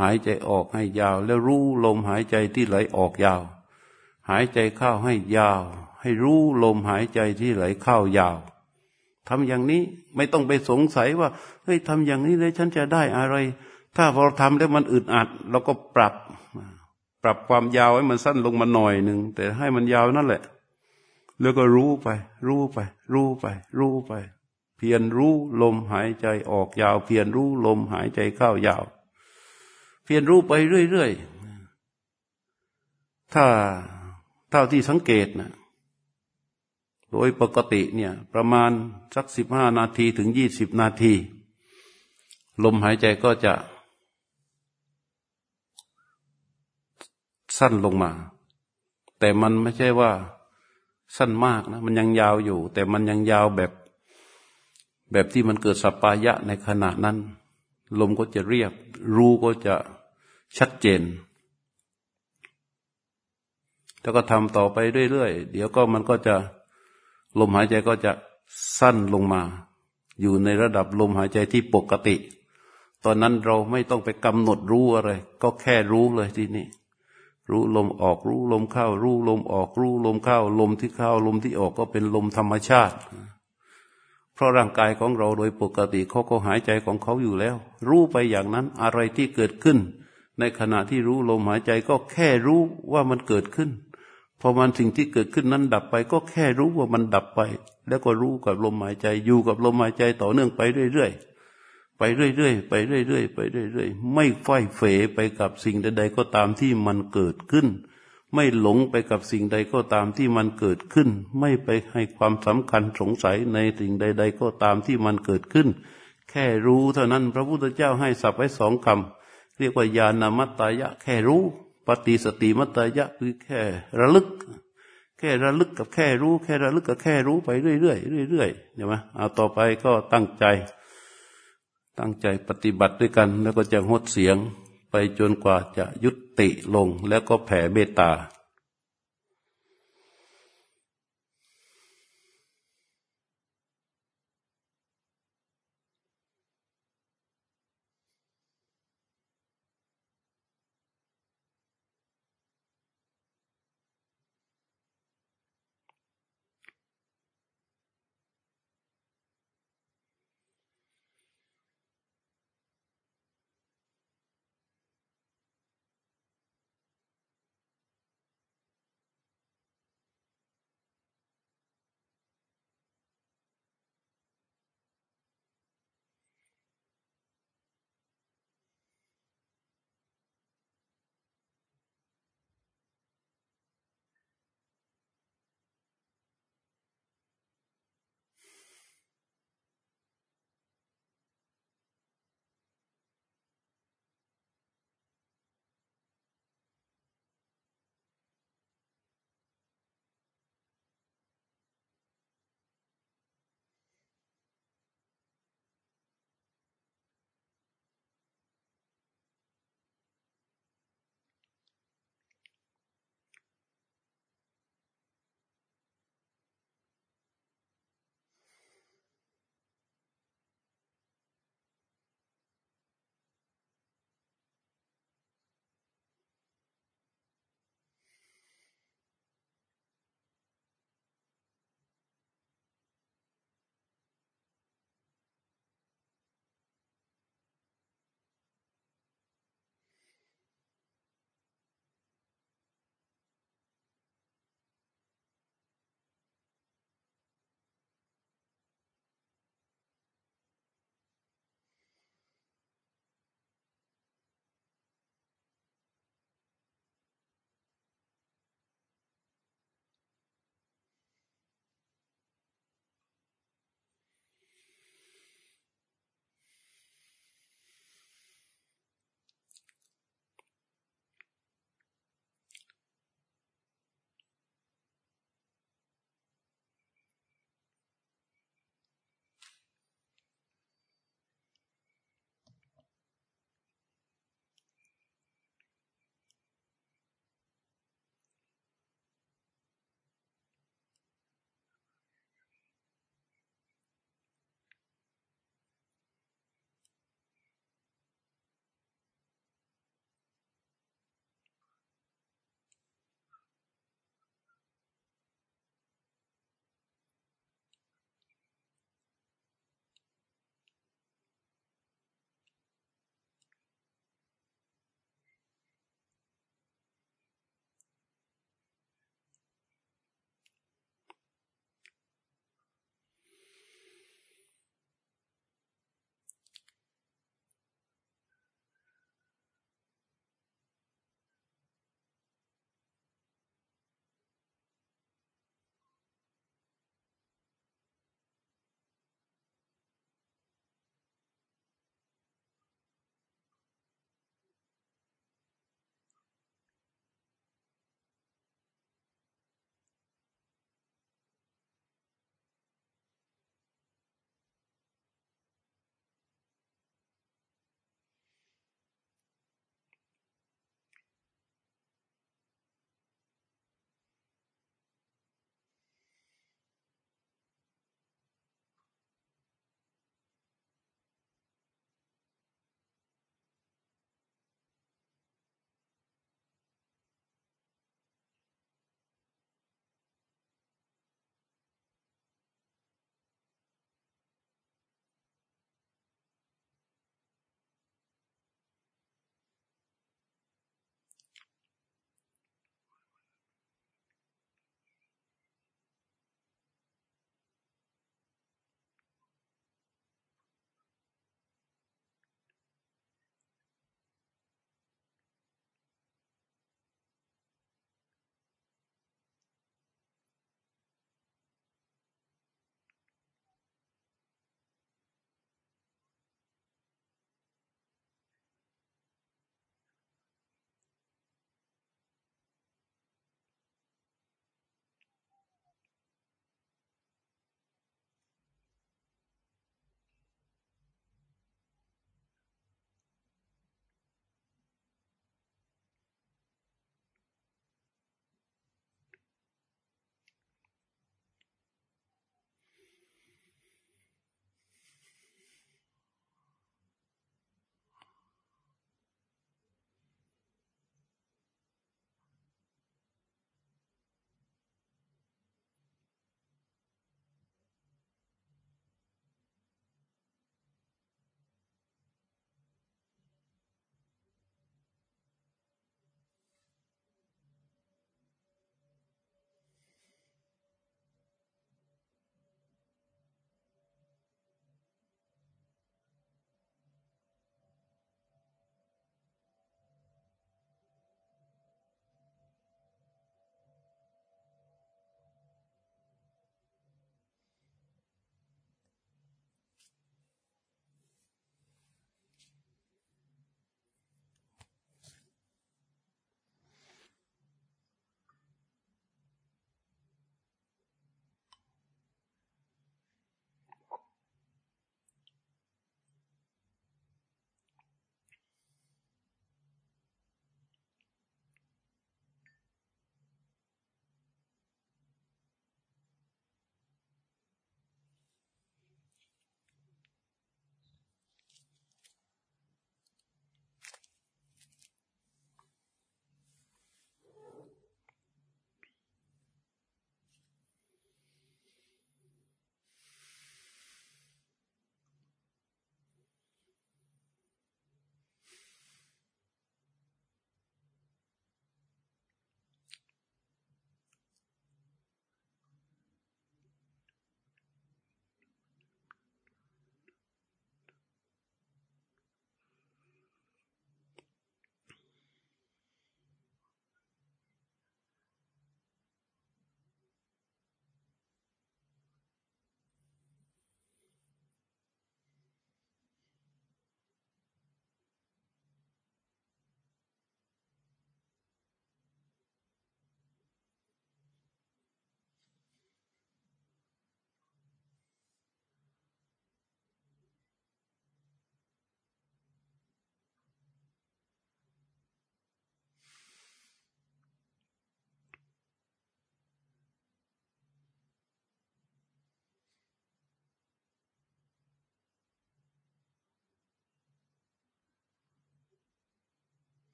หายใจออกให้ยาว แล้วรู้ลมหายใจที่ไหลออกยาว หายใจเข้าให้ยาว ให้รู้ลมหายใจที่ไหลเข้ายาวทำอย่างนี้ไม่ต้องไปสงสัยว่าเฮ้ยทำอย่างนี้เลยฉันจะได้อะไร ถ้าเราทำแล้วมันอึดอัดเราก็ปรับ ปรับความยาวให้มันสั้นลงมาหน่อยหนึ่งแต่ให้มันยาวนั่นแหละ แล้วก็รู้ไป รู้ไป รู้ไป รู้ไป เพียรรู้ลมหายใจออกยาว เพียรรู้ลมหายใจเข้ายาว เพียรรู้ไปเรื่อยๆถ้า ท่าที่สังเกตนะโดยปกติเนี่ย ประมาณสักสิบห้านาทีถึงยี่สิบนาที ลมหายใจก็จะ สั้นลงมา แต่มันไม่ใช่ว่าสั้นมากนะ มันยังยาวอยู่ แต่มันยังยาวแบบ แบบที่มันเกิดสปายะในขณะนั้น ลมก็จะเรียบ รู้ก็จะชัดเจน แล้วก็ทำต่อไปเรื่อยๆ เดี๋ยวก็มันก็จะลมหายใจก็จะสั้นลงมา อยู่ในระดับลมหายใจที่ปกติ ตอนนั้นเราไม่ต้องไปกำหนดรู้อะไร ก็แค่รู้เลยที่นี่รู้ลมออกรู้ลมเข้า รู้ลมออกรู้ลมเข้า ลมที่เข้า ลมที่ออกก็เป็นลมธรรมชาติ เพราะร่างกายของเราโดยปกติเขาก็หายใจของเขาอยู่แล้ว รู้ไปอย่างนั้นอะไรที่เกิดขึ้น ในขณะที่รู้ลมหายใจก็แค่รู้ว่ามันเกิดขึ้น พอมันสิ่งที่เกิดขึ้นนั้นดับไป ก็แค่รู้ว่ามันดับไป แล้วก็รู้กับลมหายใจอยู่กับลมหายใจต่อเนื่องไปเรื่อยๆไปเรื่อยๆไปเรื่อยๆไปเรื่อยๆไม่ไฟเฝไปกับสิ่งใด ๆ ก็ตามที่มันเกิดขึ้น ไม่หลงไปกับสิ่งใดก็ตามที่มันเกิดขึ้น ไม่ไปให้ความสำคัญสงสัยในสิ่งใด ๆ ก็ตามที่มันเกิดขึ้น แค่รู้เท่านั้นพระพุทธเจ้าให้สับไว้สองคำเรียกว่าญาณมัตตายะแค่รู้ ปฏิสติมัตยะคือแค่ระลึก แค่ระลึกกับแค่รู้ แค่ระลึกกับแค่รู้ไปเรื่อยๆเรื่อยๆเห็นไหมเอาต่อไปก็ตั้งใจ ตั้งใจปฏิบัติด้วยกัน แล้วก็จะงดเสียงไปจนกว่าจะยุติลงแล้วก็แผ่เมตตา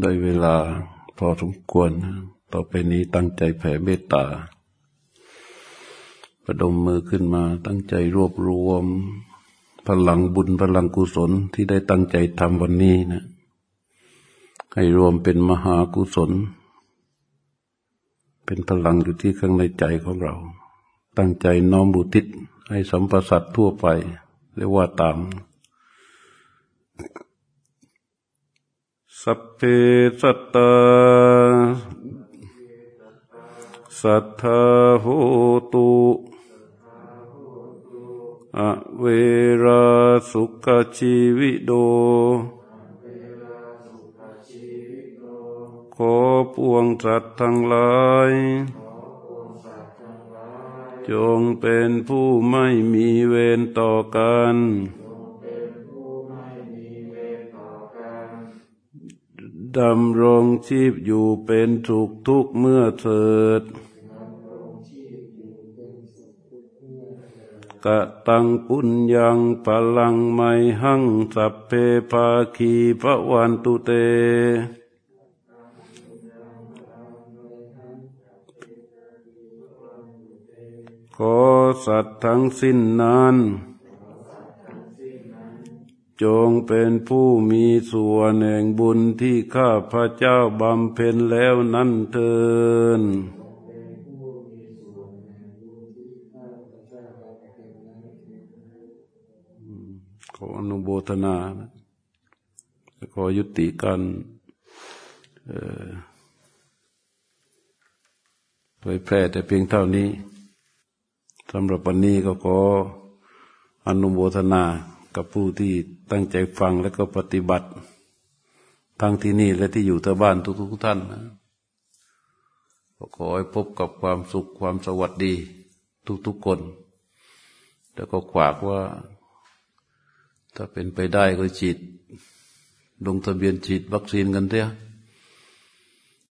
ได้เวลาพอสมควร ต่อไปนี้ตั้งใจแผ่เมตตา ประดมมือขึ้นมาตั้งใจรวบรวม พลังบุญพลังกุศลที่ได้ตั้งใจทำวันนี้นะ ให้รวมเป็นมหากุศล เป็นพลังอยู่ที่ข้างในใจของเรา ตั้งใจน้อมบุทิศให้สัมปสัตทั่วไป เรียกว่าตามสัพเพสัตตาสัทธาโหตุอเวราสุขชีวิโด ขอปวงสัตว์ทั้งหลาย จงเป็นผู้ไม่มีเวรต่อกัน ดำรงชีพอยู่เป็นสุขทุกเมื่อเถิด กะตังปุญญังพลังไมหังสัพเพภาคีพระวันตุเต อสัตว์ทั้งสิ้นนั้น จงเป็นผู้มีส่วนแห่งบุญที่ข้าพระเจ้าบำเพ็ญแล้วนั่นเถินขออนุโมทนาขอยุติการเผยแพร่แต่เพียงเท่านี้ สำหรับวันนี้ก็ขออนุโมทนากับผู้ที่ตั้งใจฟังและก็ปฏิบัติ ทั้งที่นี่และที่อยู่ที่บ้านทุกๆท่านนะขอให้พบกับความสุขความสวัสดีทุกๆคน แล้วก็ขวากว่า ถ้าเป็นไปได้ก็ฉีด ลงทะเบียนฉีดวัคซีนกันเถอะ